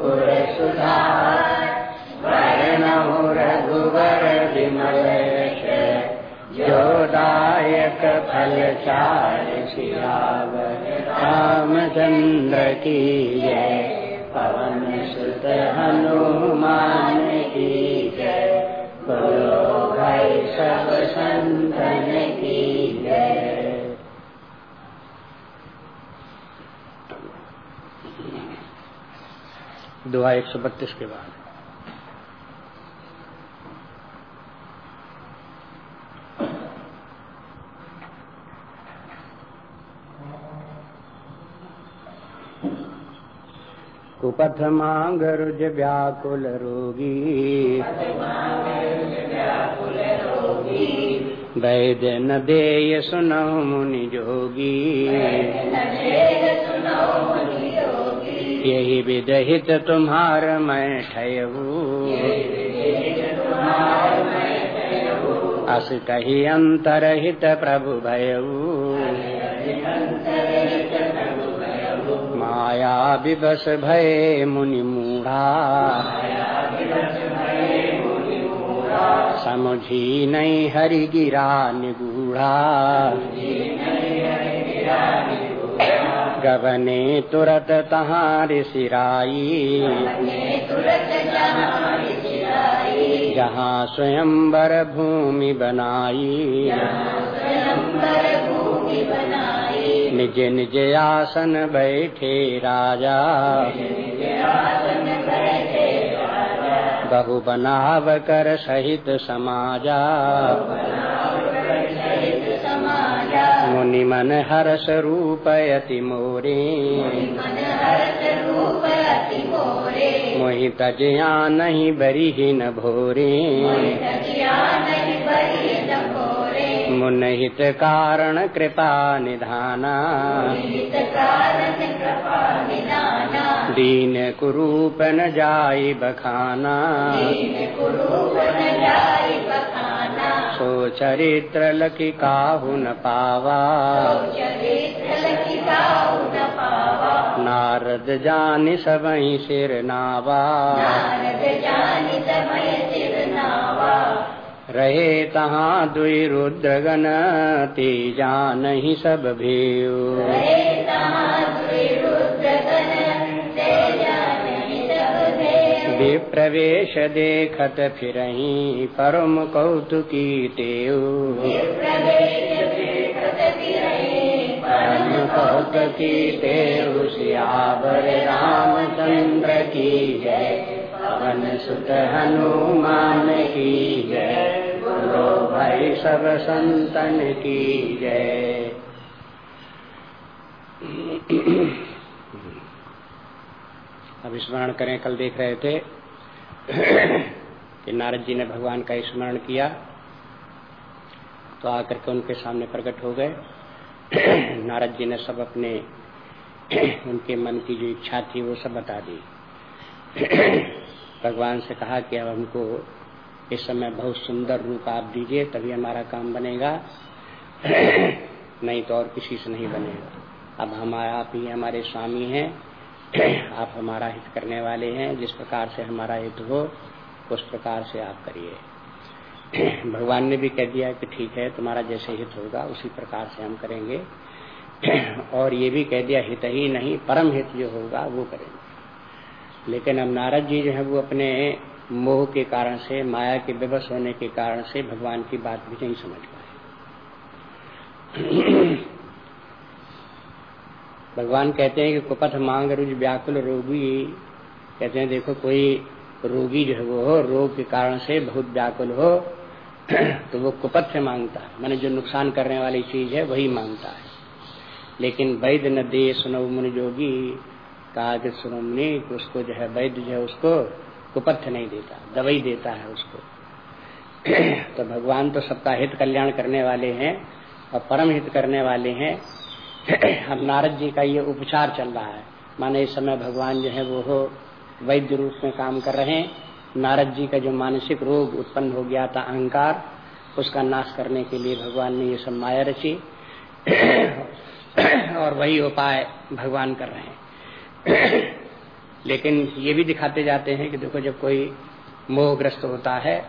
पुरु सुधाुवर विमल यो दयक फलचारशिलाभ कामचन्द्रीय पवन सुत हनुमान कीय प्रो भै सब संतने दुआ एक सौ बत्तीस के बाद। कुपथ मांग रुज व्याकुल रोगी। वैद्य न देय सुनो मुनि जोगी। यही विदहित तुम्हार मैं ठयऊ अस कही अंतरहित प्रभु भयऊ माया विवश भय मुनि मूढ़ा। समुझी नहीं हरि गिरा निगूढ़ा। गवने तुरत तहार सिराई। जहाँ स्वयंवर भूमि बनाई। निज निज आसन बैठे राजा। बहु बनाव कर सहित समाजा। मुनि मन हर्ष रूप अति मोरे। मोहि तजया नहीं बरी ही न भोरे मुन हित कारण कृपा निधाना दीन कुरूप न जाय बखाना सो चरित्र लखी काहु न पावा। नारद जान सबई सिर नावा। रहे तहाँ दुई रुद्रगन तेजा नहीं सब भेव। विप्रवेश देखत फिर परम कौतुकी परम कौतुकी सियावर रामचंद्र की जय। पवन सुत हनुमान की जय। बोलो भाई सब संतन की जय। अब स्मरण करें, कल देख रहे थे कि नारद जी ने भगवान का स्मरण किया तो आकर के उनके सामने प्रकट हो गए। नारद जी ने सब अपने, उनके मन की जो इच्छा थी, वो सब बता दी। भगवान से कहा कि अब हमको इस समय बहुत सुंदर रूप आप दीजिए, तभी हमारा काम बनेगा, नहीं तो और किसी से नहीं बनेगा। अब हमारा आप ही, हमारे स्वामी हैं आप हमारा हित करने वाले हैं, जिस प्रकार से हमारा हित हो, उस प्रकार से आप करिए। भगवान ने भी कह दिया कि ठीक है, तुम्हारा जैसे हित होगा, उसी प्रकार से हम करेंगे। और ये भी कह दिया, हित ही नहीं, परम हित जो होगा, वो करेंगे। लेकिन अब नारद जी जो है, वो अपने मोह के कारण से, माया के विवश होने के कारण से, भगवान की बात भी नहीं समझ पाए। भगवान कहते हैं कि कुपथ मांग रुज व्याकुल रोगी। कहते हैं, देखो, कोई रोगी जो है वो हो रोग के कारण से बहुत व्याकुल हो तो वो कुपथ से माँगता है। मैंने जो नुकसान करने वाली चीज़ है, वही माँगता है। लेकिन वैद्य न दे सुनो मुनि जोगी, कहा कि सुनो मुनि उसको जो है वैद्य जो है, उसको कुपथ नहीं देता, दवाई देता है उसको। तो भगवान तो सबका हित कल्याण करने वाले हैं और परम हित करने वाले हैं। अब नारद जी का ये उपचार चल रहा है। माने इस समय भगवान जो है वो हो, वैद्य रूप में काम कर रहे हैं। नारद जी का जो मानसिक रोग उत्पन्न हो गया था, अहंकार, उसका नाश करने के लिए भगवान ने ये सब माया रची। और वही उपाय भगवान कर रहे हैं। लेकिन ये भी दिखाते जाते हैं कि देखो जब कोई मोहग्रस्त होता है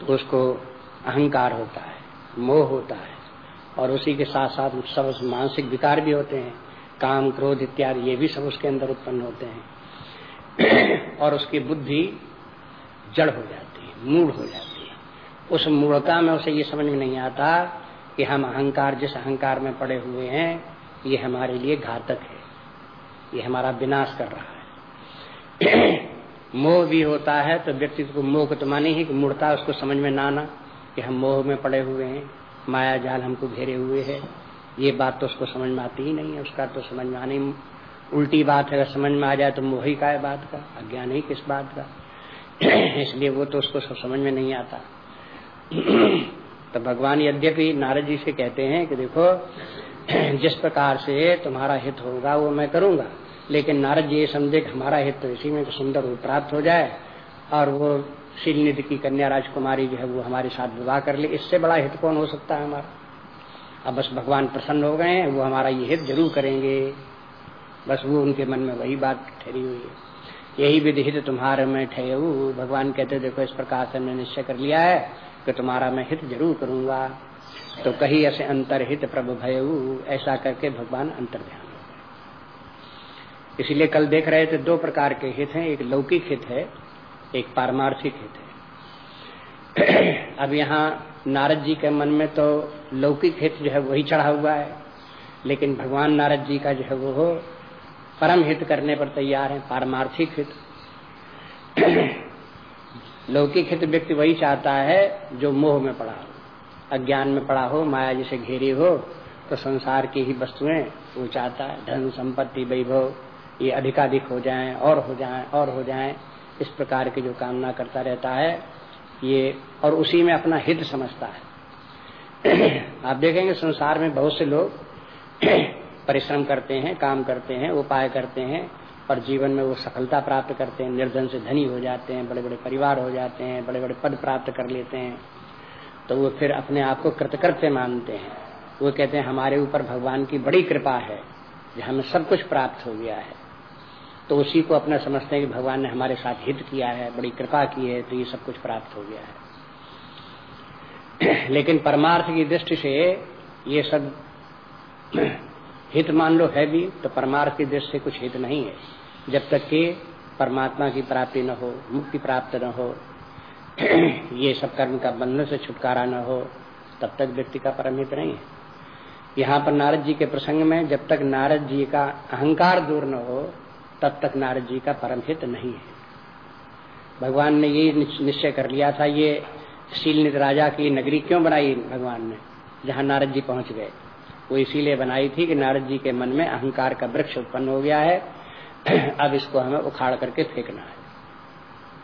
तो उसको अहंकार होता है, मोह होता है। और उसी के साथ साथ सब मानसिक विकार भी होते हैं, काम, क्रोध इत्यादि, ये भी सब उसके अंदर उत्पन्न होते हैं। और उसकी बुद्धि जड़ हो जाती है मूड हो जाती है। उस मूढ़ता में उसे ये समझ में नहीं आता कि हम अहंकार, जिस अहंकार में पड़े हुए हैं, ये हमारे लिए घातक है। ये हमारा विनाश कर रहा है। मोह भी होता है तो व्यक्ति को मोह को तो माने ही मूर्ता उसको समझ में ना आना कि हम मोह में पड़े हुए हैं। माया जाल हमको घेरे हुए है। ये बात तो उसको समझ में आती ही नहीं है, उसका तो समझ में आने उल्टी बात है। अगर समझ में आ जाए तो मोही का है बात का, अज्ञान ही किस बात का। इसलिए वो तो उसको सब समझ में नहीं आता। तो भगवान यद्यपि नारद जी से कहते हैं कि देखो, जिस प्रकार से तुम्हारा हित होगा वो मैं करूँगा, लेकिन नारद जी ये समझे कि हमारा हित तो इसी में तो सुंदर रूप प्राप्त हो जाए, और वो शीलनिधि की कन्या राजकुमारी जो है वो हमारे साथ विवाह कर ले। इससे बड़ा हित कौन हो सकता है हमारा? अब बस भगवान प्रसन्न हो गए हैं, वो हमारा ये हित ज़रूर करेंगे। बस वो उनके मन में वही बात ठहरी हुई है। यही विधि हित तुम्हारे में ठहू भगवान कहते देखो इस प्रकार से मैंने निश्चय कर लिया है कि तुम्हारा मैं हित ज़रूर करूँगा। तो कही ऐसे अंतरहित प्रभु भय ऐसा करके भगवान अंतर ध्यान हो गए। इसलिए कल देख रहे थे दो प्रकार के हित हैं। एक लौकिक हित है एक पारमार्थिक हित है। अब यहाँ नारद जी के मन में तो लौकिक हित जो है वही चढ़ा हुआ है, लेकिन भगवान नारद जी का जो है वो परम हित करने पर तैयार है, पारमार्थिक हित। लौकिक हित व्यक्ति वही चाहता है जो मोह में पड़ा हो, अज्ञान में पड़ा हो, माया जिसे घेरी हो तो संसार की ही वस्तुएँ वो चाहता है। धन, संपत्ति, वैभव, ये अधिकाधिक हो जाएँ, और हो जाएँ, और हो जाएँ। इस प्रकार की जो कामना करता रहता है, ये और उसी में अपना हित समझता है। आप देखेंगे संसार में बहुत से लोग परिश्रम करते हैं, काम करते हैं, उपाय करते हैं, और जीवन में वो सफलता प्राप्त करते हैं, निर्धन से धनी हो जाते हैं बड़े बड़े परिवार हो जाते हैं बड़े बड़े पद प्राप्त कर लेते हैं। तो वो फिर अपने आप को कृतकृत्य मानते हैं। वो कहते हैं, हमारे ऊपर भगवान की बड़ी कृपा है जो हमें सब कुछ प्राप्त हो गया है। तो उसी को अपना समझते हैं कि भगवान ने हमारे साथ हित किया है, बड़ी कृपा की है तो ये सब कुछ प्राप्त हो गया है। लेकिन परमार्थ की दृष्टि से ये सब हित मान लो है भी तो परमार्थ की दृष्टि से कुछ हित नहीं है। जब तक कि परमात्मा की प्राप्ति न हो, मुक्ति प्राप्त न हो, ये सब कर्म का बंधन से छुटकारा न हो, तब तक व्यक्ति का परम हित नहीं है। यहाँ पर नारद जी के प्रसंग में जब तक नारद जी का अहंकार दूर न हो तब तक नारद जी का परम हित नहीं है। भगवान ने ये निश्चय कर लिया था, ये शीलनित राजा की नगरी क्यों बनाई भगवान ने? जहाँ नारद जी पहुँच गए। वो इसीलिए बनाई थी कि नारद जी के मन में अहंकार का वृक्ष उत्पन्न हो गया है। अब इसको हमें उखाड़ करके फेंकना है।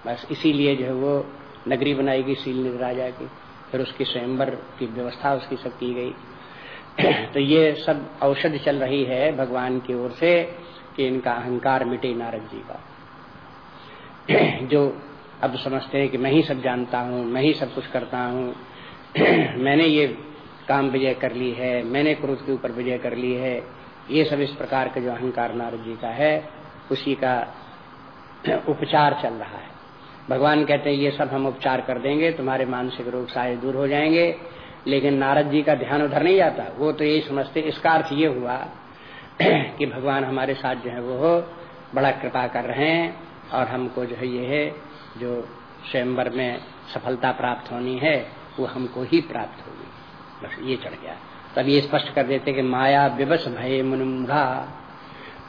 बस इसीलिए जो है वो नगरी बनाएगी शील राजा की। फिर उसकी स्वयंवर की व्यवस्था उसकी सब की गई। तो ये सब औषध चल रही है भगवान की ओर से। कि इनका अहंकार मिटे नारद जी का। जो अब समझते हैं कि मैं ही सब जानता हूँ, मैं ही सब कुछ करता हूँ। मैंने ये काम विजय कर ली है, मैंने क्रोध के ऊपर विजय कर ली है, ये सब इस प्रकार का जो अहंकार नारद जी का है, उसी का उपचार चल रहा है। भगवान कहते हैं, ये सब हम उपचार कर देंगे, तुम्हारे मानसिक रोग सारे दूर हो जाएँगे। लेकिन नारद जी का ध्यान उधर नहीं जाता वो तो यही समझते इसका अर्थ ये हुआ कि भगवान हमारे साथ जो है वो बड़ा कृपा कर रहे हैं और हमको जो है ये है, जो स्वयंवर में सफलता प्राप्त होनी है, वो हमको ही प्राप्त होगी। बस ये चढ़ गया। तब ये स्पष्ट कर देते कि माया विवश भय मुनुमुढ़ा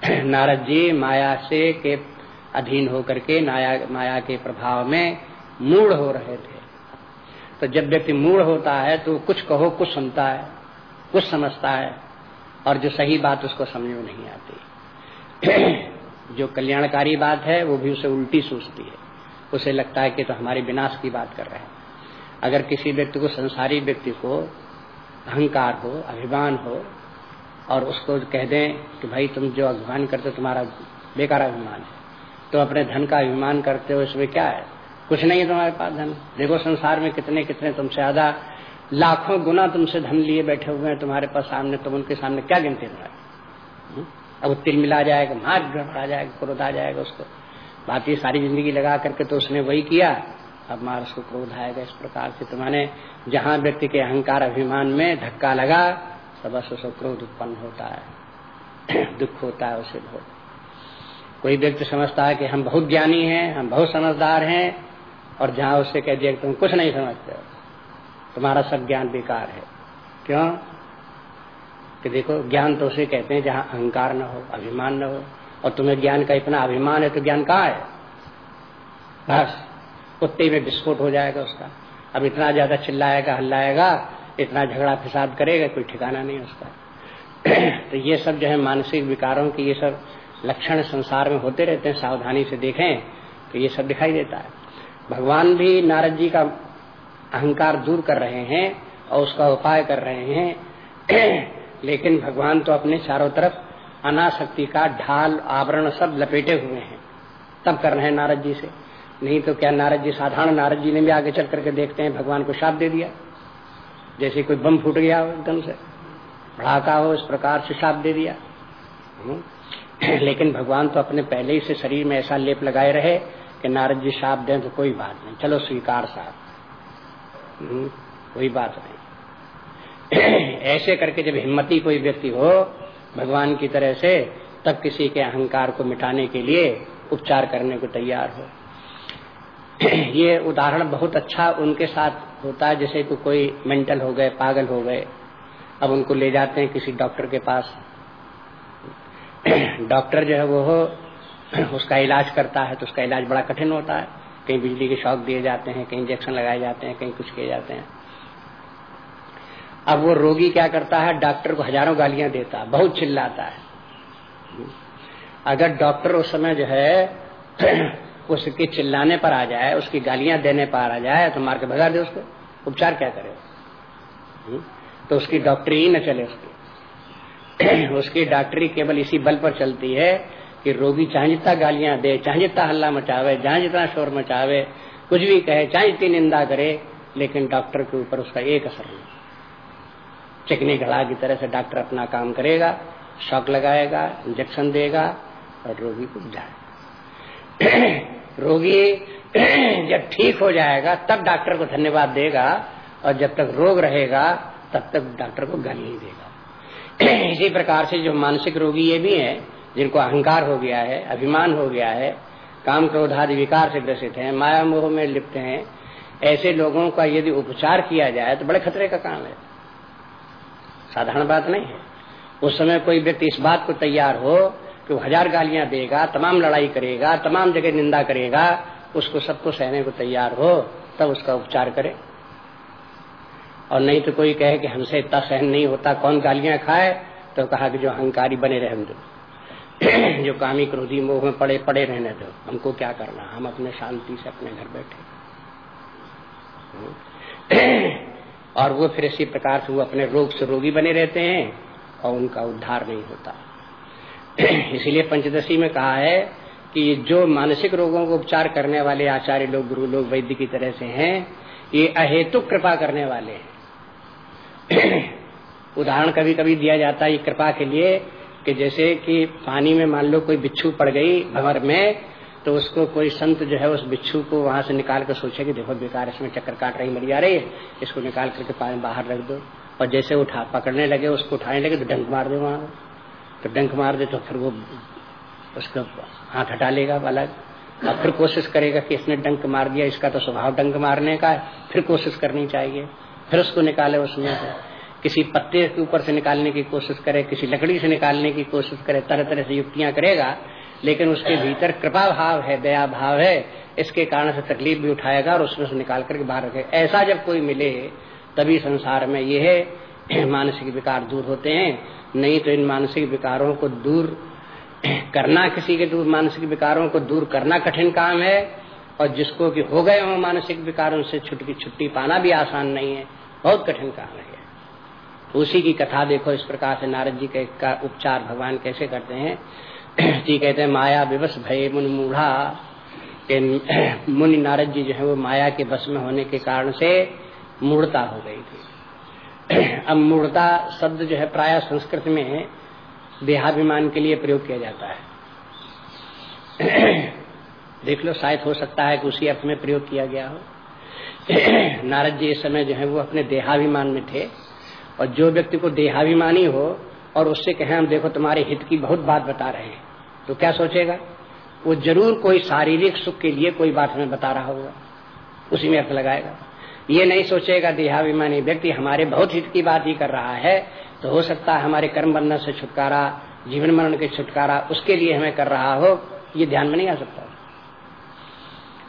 नारद जी माया से के अधीन होकर के माया माया के प्रभाव में मूड हो रहे थे। तो जब व्यक्ति मूड होता है तो कुछ कहो, कुछ सुनता है, कुछ समझता है। और जो सही बात उसको समझ में नहीं आती। जो कल्याणकारी बात है, वो भी उसे उल्टी सोचती है। उसे लगता है कि तो हमारे विनाश की बात कर रहे हैं। अगर किसी व्यक्ति को, संसारी व्यक्ति को अहंकार हो, अभिमान हो, और उसको कह दें कि भाई तुम जो अभिमान करते हो, तुम्हारा बेकार अभिमान है तो अपने धन का अभिमान करते हो इसमें क्या है? कुछ नहीं है तुम्हारे पास धन। देखो संसार में कितने कितने तुमसे ज़्यादा लाखों गुना तुमसे धन लिए बैठे हुए हैं, तुम्हारे पास सामने, तुम उनके सामने क्या गिनते तुम्हारे हम्म? अब तिल मिला जाएगा मार गड़बड़ा जाएगा, क्रोध आ जाएगा उसको। बात ये सारी ज़िंदगी लगा करके तो उसने वही किया। अब मार उसको क्रोध आएगा इस प्रकार से। तो माने जहाँ व्यक्ति के अहंकार अभिमान में धक्का लगा तो बस उसे क्रोध उत्पन्न होता है। दुख होता है उसे बहुत कोई व्यक्ति समझता है कि हम बहुत ज्ञानी हैं, हम बहुत समझदार हैं, और जहाँ उससे कह दिया तुम कुछ नहीं समझते तुम्हारा सब ज्ञान बेकार है। क्यों? कि देखो, ज्ञान तो उसे कहते हैं जहाँ अहंकार न हो, अभिमान न हो। और तुम्हें ज्ञान का इतना अभिमान है तो ज्ञान कहाँ है? बस, कुत्ते में विस्फोट हो जाएगा उसका। अब इतना ज़्यादा चिल्लाएगा, हल्लाएगा, इतना झगड़ा फिसाद करेगा, कोई ठिकाना नहीं उसका। तो ये सब जो है मानसिक विकारों के ये सब लक्षण संसार में होते रहते हैं, सावधानी से देखें तो ये सब दिखाई देता है। भगवान भी नारद जी का अहंकार दूर कर रहे हैं और उसका उपाय कर रहे हैं। लेकिन भगवान तो अपने चारों तरफ़ अनाशक्ति का ढाल, आवरण सब लपेटे हुए हैं। तब कर रहे हैं नारद जी से। नहीं तो क्या नारद जी, साधारण नारद जी ने भी आगे चल करके देखते हैं, भगवान को शाप दे दिया। जैसे कोई बम फूट गया हो एकदम से। भड़ाका हो, इस प्रकार से शाप दे दिया। हम्म। लेकिन भगवान तो अपने पहले ही से शरीर में ऐसा लेप लगाए रहे कि नारद जी शाप दें तो कोई बात नहीं। चलो स्वीकार साहब। कोई बात नहीं। ऐसे करके जब हिम्मती कोई व्यक्ति हो, भगवान की तरह से, तब किसी के अहंकार को मिटाने के लिए उपचार करने को तैयार हो। ये उदाहरण बहुत अच्छा उनके साथ होता है, जैसे को कोई मेंटल हो गए, पागल हो गए, अब उनको ले जाते हैं किसी डॉक्टर के पास। डॉक्टर जो है वो उसका इलाज करता है तो उसका इलाज बड़ा कठिन होता है। कहीं बिजली के शॉक दिए जाते हैं, कहीं इंजेक्शन लगाए जाते हैं, कहीं कुछ किए जाते हैं। अब वो रोगी क्या करता है? डॉक्टर को हज़ारों गालियाँ देता है, बहुत चिल्लाता है। अगर डॉक्टर उस समय जो है, उसके चिल्लाने पर आ जाए, उसकी गालियाँ देने पर आ जाए तो मार के भगा दे उसको। उपचार क्या करे? हम्म? तो उसकी डॉक्टरी ही न चले उसकी। उसकी डॉक्टरी केवल इसी बल पर चलती है कि रोगी चाहे जितना गालियाँ दे चाहे जितना हल्ला मचावे जहाँ जितना शोर मचावे, कुछ भी कहे चाहे जितनी निंदा करे, लेकिन डॉक्टर के ऊपर उसका एक असर नहीं। चिकनी घड़ा की तरह से डॉक्टर अपना काम करेगा, शॉक लगाएगा, इंजेक्शन देगा और रोगी को जाए रोगी जब ठीक हो जाएगा, तब डॉक्टर को धन्यवाद देगा और जब तक रोग रहेगा, तब तक डॉक्टर को गाली नहीं देगा। इसी प्रकार से जो मानसिक रोगी ये भी है जिनको अहंकार हो गया है, अभिमान हो गया है, काम क्रोध आदि विकार से ग्रसित है, माया मोह में लिप्त हैं, ऐसे लोगों का यदि उपचार किया जाए तो बड़े खतरे का काम है। साधारण बात नहीं है। उस समय कोई व्यक्ति इस बात को तैयार हो कि वो हज़ार गालियाँ देगा, तमाम लड़ाई करेगा, तमाम जगह निंदा करेगा, उसको सबको सहने को तैयार हो, तब उसका उपचार करे। और नहीं तो कोई कहे कि हमसे इतना सहन नहीं होता, कौन गालियाँ खाए तो कहा कि जो अहंकारी बने रहे दो जो कामी क्रोधी मोह में पड़े पड़े रहने दो। हमको क्या करना? हम अपने शांति से अपने घर बैठे। और वो फिर इसी प्रकार से वो अपने रोग से रोगी बने रहते हैं और उनका उद्धार नहीं होता। इसीलिए पंचदशी में कहा है कि जो मानसिक रोगों को उपचार करने वाले आचार्य लोग, गुरु लोग, वैद्य की तरह से हैं, ये अहेतुक कृपा करने वाले हैं। उदाहरण कभी कभी दिया जाता है कृपा के लिए कि जैसे कि पानी में मान लो कोई बिच्छू पड़ गई भंवर में तो उसको कोई संत जो है उस बिच्छू को वहाँ से निकाल कर सोचे कि देखो बेकार इसमें चक्कर काट रही मरी जा रही है, इसको निकाल करके पानी बाहर रख दो। और जैसे उठा पकड़ने लगे, उसको उठाने लगे तो डंक मार दो वहाँ। तो डंक मार दे तो फिर वो उसका हाथ हटा लेगा अलग। और फिर कोशिश करेगा कि इसने डंक मार दिया, इसका तो स्वभाव डंक मारने का है, फिर कोशिश करनी चाहिए। फिर उसको निकाले उसमें से किसी पत्ते के ऊपर से निकालने की कोशिश करे, किसी लकड़ी से निकालने की कोशिश करे तरह तरह से युक्तियाँ करेगा, लेकिन उसके भीतर कृपा भाव है दया भाव है, इसके कारण से तकलीफ़ भी उठाएगा और उसमें से निकाल करके बाहर रखे ऐसा जब कोई मिले, तभी संसार में ये है, मानसिक विकार दूर होते हैं। नहीं तो इन मानसिक विकारों को दूर करना, किसी के दूर मानसिक विकारों को दूर करना कठिन काम है, और जिसको कि हो गए हो मानसिक विकारों से छुट्टी छुट्टी पाना भी आसान नहीं है, बहुत कठिन काम है। उसी की कथा देखो, इस प्रकार से नारद जी के का उपचार भगवान कैसे करते हैं? जी कहते हैं, माया विवश भय मुन मूढ़ा। के मुनि नारद जी जो है वो माया के बस में होने के कारण से मूर्ता हो गई थी। अब मूर्ता शब्द जो है प्राय संस्कृत में देहाभिमान के लिए प्रयोग किया जाता है। देख लो, शायद हो सकता है कि उसी अर्थ में प्रयोग किया गया हो। नारद जी इस समय जो है वो अपने देहाभिमान में थे। और जो व्यक्ति को देहाभिमानी हो और उससे कहे, हम देखो, तुम्हारे हित की बहुत बात बता रहे हैं। तो क्या सोचेगा? वो ज़रूर कोई शारीरिक सुख के लिए कोई बात हमें बता रहा होगा। उसी में अर्थ लगाएगा। ये नहीं सोचेगा, देहाभिमानी व्यक्ति हमारे बहुत हित की बात ही कर रहा है। तो हो सकता है हमारे कर्म बंधन से छुटकारा, जीवन मरण के छुटकारा उसके लिए हमें कर रहा हो। ये ध्यान में नहीं आ सकता।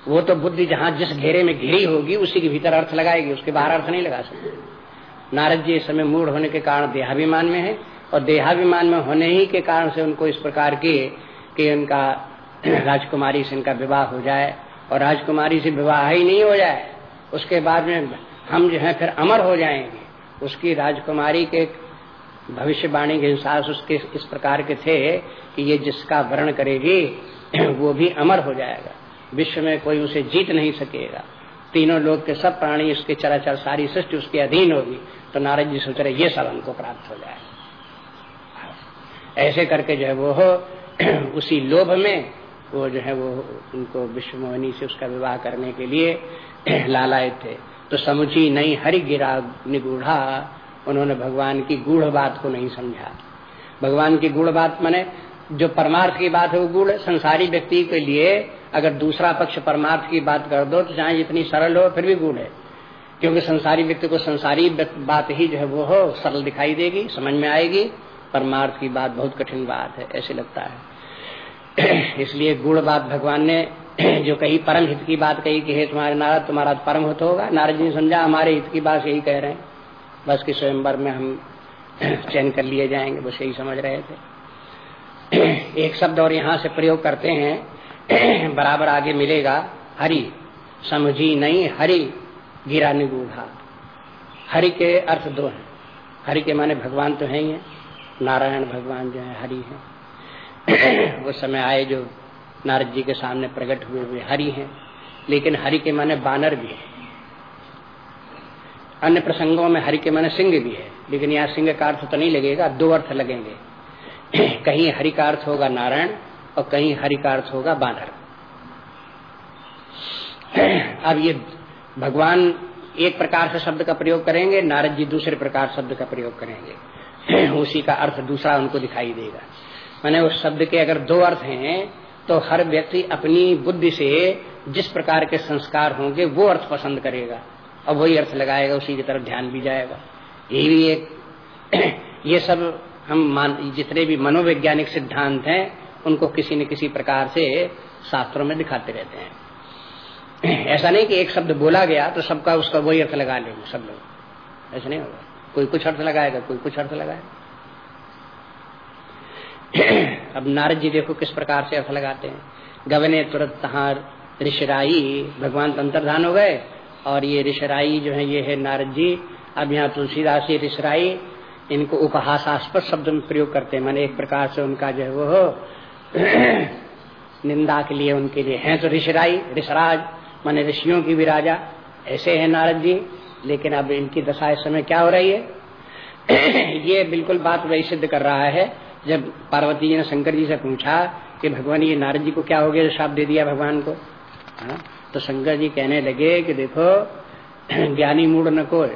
वो तो बुद्धि जहाँ जिस घेरे में घिरी होगी, उसी के भीतर अर्थ लगाएगी, उसके बाहर अर्थ नहीं लगा सकते। नारद जी इस समय मूड होने के कारण देहाभिमान में है और देहाभिमान में होने ही के कारण से उनको इस प्रकार के, कि उनका राजकुमारी से इनका विवाह हो जाए और राजकुमारी से विवाह ही नहीं हो जाए, उसके बाद में हम जो है फिर अमर हो जाएँगे। उसकी राजकुमारी के भविष्यवाणी के हिसाब उसके इस प्रकार के थे कि ये जिसका वर्ण करेगी, वो भी अमर हो जाएगा। विश्व में कोई उसे जीत नहीं सकेगा। तीनों लोग के सब प्राणी, उसके चराचर सारी सृष्टि उसके अधीन होगी। तो नारद जी सोच रहे, ये सब हमको प्राप्त हो जाए। ऐसे करके जो है वो उसी लोभ में वो जो है वो उनको विश्व मोहनी से उसका विवाह करने के लिए लालाए थे। तो समुची नहीं, हरि गिरा निगूढ़ा, उन्होंने भगवान की गूढ़ बात को नहीं समझा। भगवान की गूढ़ बात माने, जो परमार्थ की बात है वो गूढ़ संसारी व्यक्ति के लिए अगर दूसरा पक्ष परमार्थ की बात कर दो तो चाहे जितनी सरल हो, फिर भी गूढ़ है। क्योंकि संसारी व्यक्ति को संसारी बात ही जो है वो हो, सरल दिखाई देगी, समझ में आएगी। परमार्थ की बात बहुत कठिन बात है, ऐसे लगता है। इसलिए गुण बात भगवान ने जो कही, परम हित की बात कही कि, हे तुम्हारे नारद, तुम्हारा परम हित होगा। नारद जी ने समझा, हमारे हित की बात यही कह रहे हैं। बस कि स्वयंवर में हम चयन कर लिए जाएँगे, बस यही समझ रहे थे। एक शब्द और यहाँ से प्रयोग करते हैं। बराबर आगे मिलेगा, हरि, समझी नहीं हरि। गिरा निगूढ़ा हरि के अर्थ दो हैं। हरि के माने भगवान तो है ही है। नारायण भगवान जो है, हरि है। उस समय आए जो नारद जी के सामने प्रकट हुए हुए हरि हैं। लेकिन हरि के माने बानर भी है। अन्य प्रसंगों में हरि के माने सिंह भी है। लेकिन यहाँ सिंह का अर्थ तो नहीं लगेगा, दो अर्थ लगेंगे। कहीं हरि का अर्थ होगा नारायण और कहीं हरि का अर्थ होगा बानर। अब ये भगवान एक प्रकार से शब्द का प्रयोग करेंगे, नारद जी दूसरे प्रकार शब्द का प्रयोग करेंगे। उसी का अर्थ दूसरा उनको दिखाई देगा। मैंने उस शब्द के अगर दो अर्थ हैं तो हर व्यक्ति अपनी बुद्धि से जिस प्रकार के संस्कार होंगे, वो अर्थ पसंद करेगा। और वही अर्थ लगाएगा, उसी की तरफ़ ध्यान भी जाएगा। ये भी एक ये सब हम मान, जितने भी मनोवैज्ञानिक सिद्धांत हैं, उनको किसी न किसी प्रकार से शास्त्रों में दिखाते रहते हैं। ऐसा नहीं कि एक शब्द बोला गया तो सबका उसका वही अर्थ लगा लेंगे सब लोग। ऐसा नहीं होगा। कोई कुछ अर्थ लगाएगा, कोई कुछ अर्थ लगाएगा अब नारद जी देखो किस प्रकार से अर्थ लगाते हैं। गवने तुरंत तहा ऋषराई, भगवान तो अंतर्धान हो गए और ये ऋषराई जो है, ये है नारद जी। अब यहाँ तुलसीदास ऋषराई, इनको उपहासास्पद शब्द में प्रयोग करते हैं। मैंने एक प्रकार से उनका जो है वो निंदा के लिए, उनके लिए है। तो ऋषराई, ऋषराज माने ऋषियों की भी राजा ऐसे है नारद जी, लेकिन अब इनकी दशा इस समय क्या हो रही है? ये बिल्कुल बात वही सिद्ध कर रहा है, जब पार्वती जी ने शंकर जी से पूछा कि भगवान ये नारद जी को क्या हो गया श्राप दे दिया भगवान को? है? हाँ? तो शंकर जी कहने लगे कि देखो, ज्ञानी मूड न को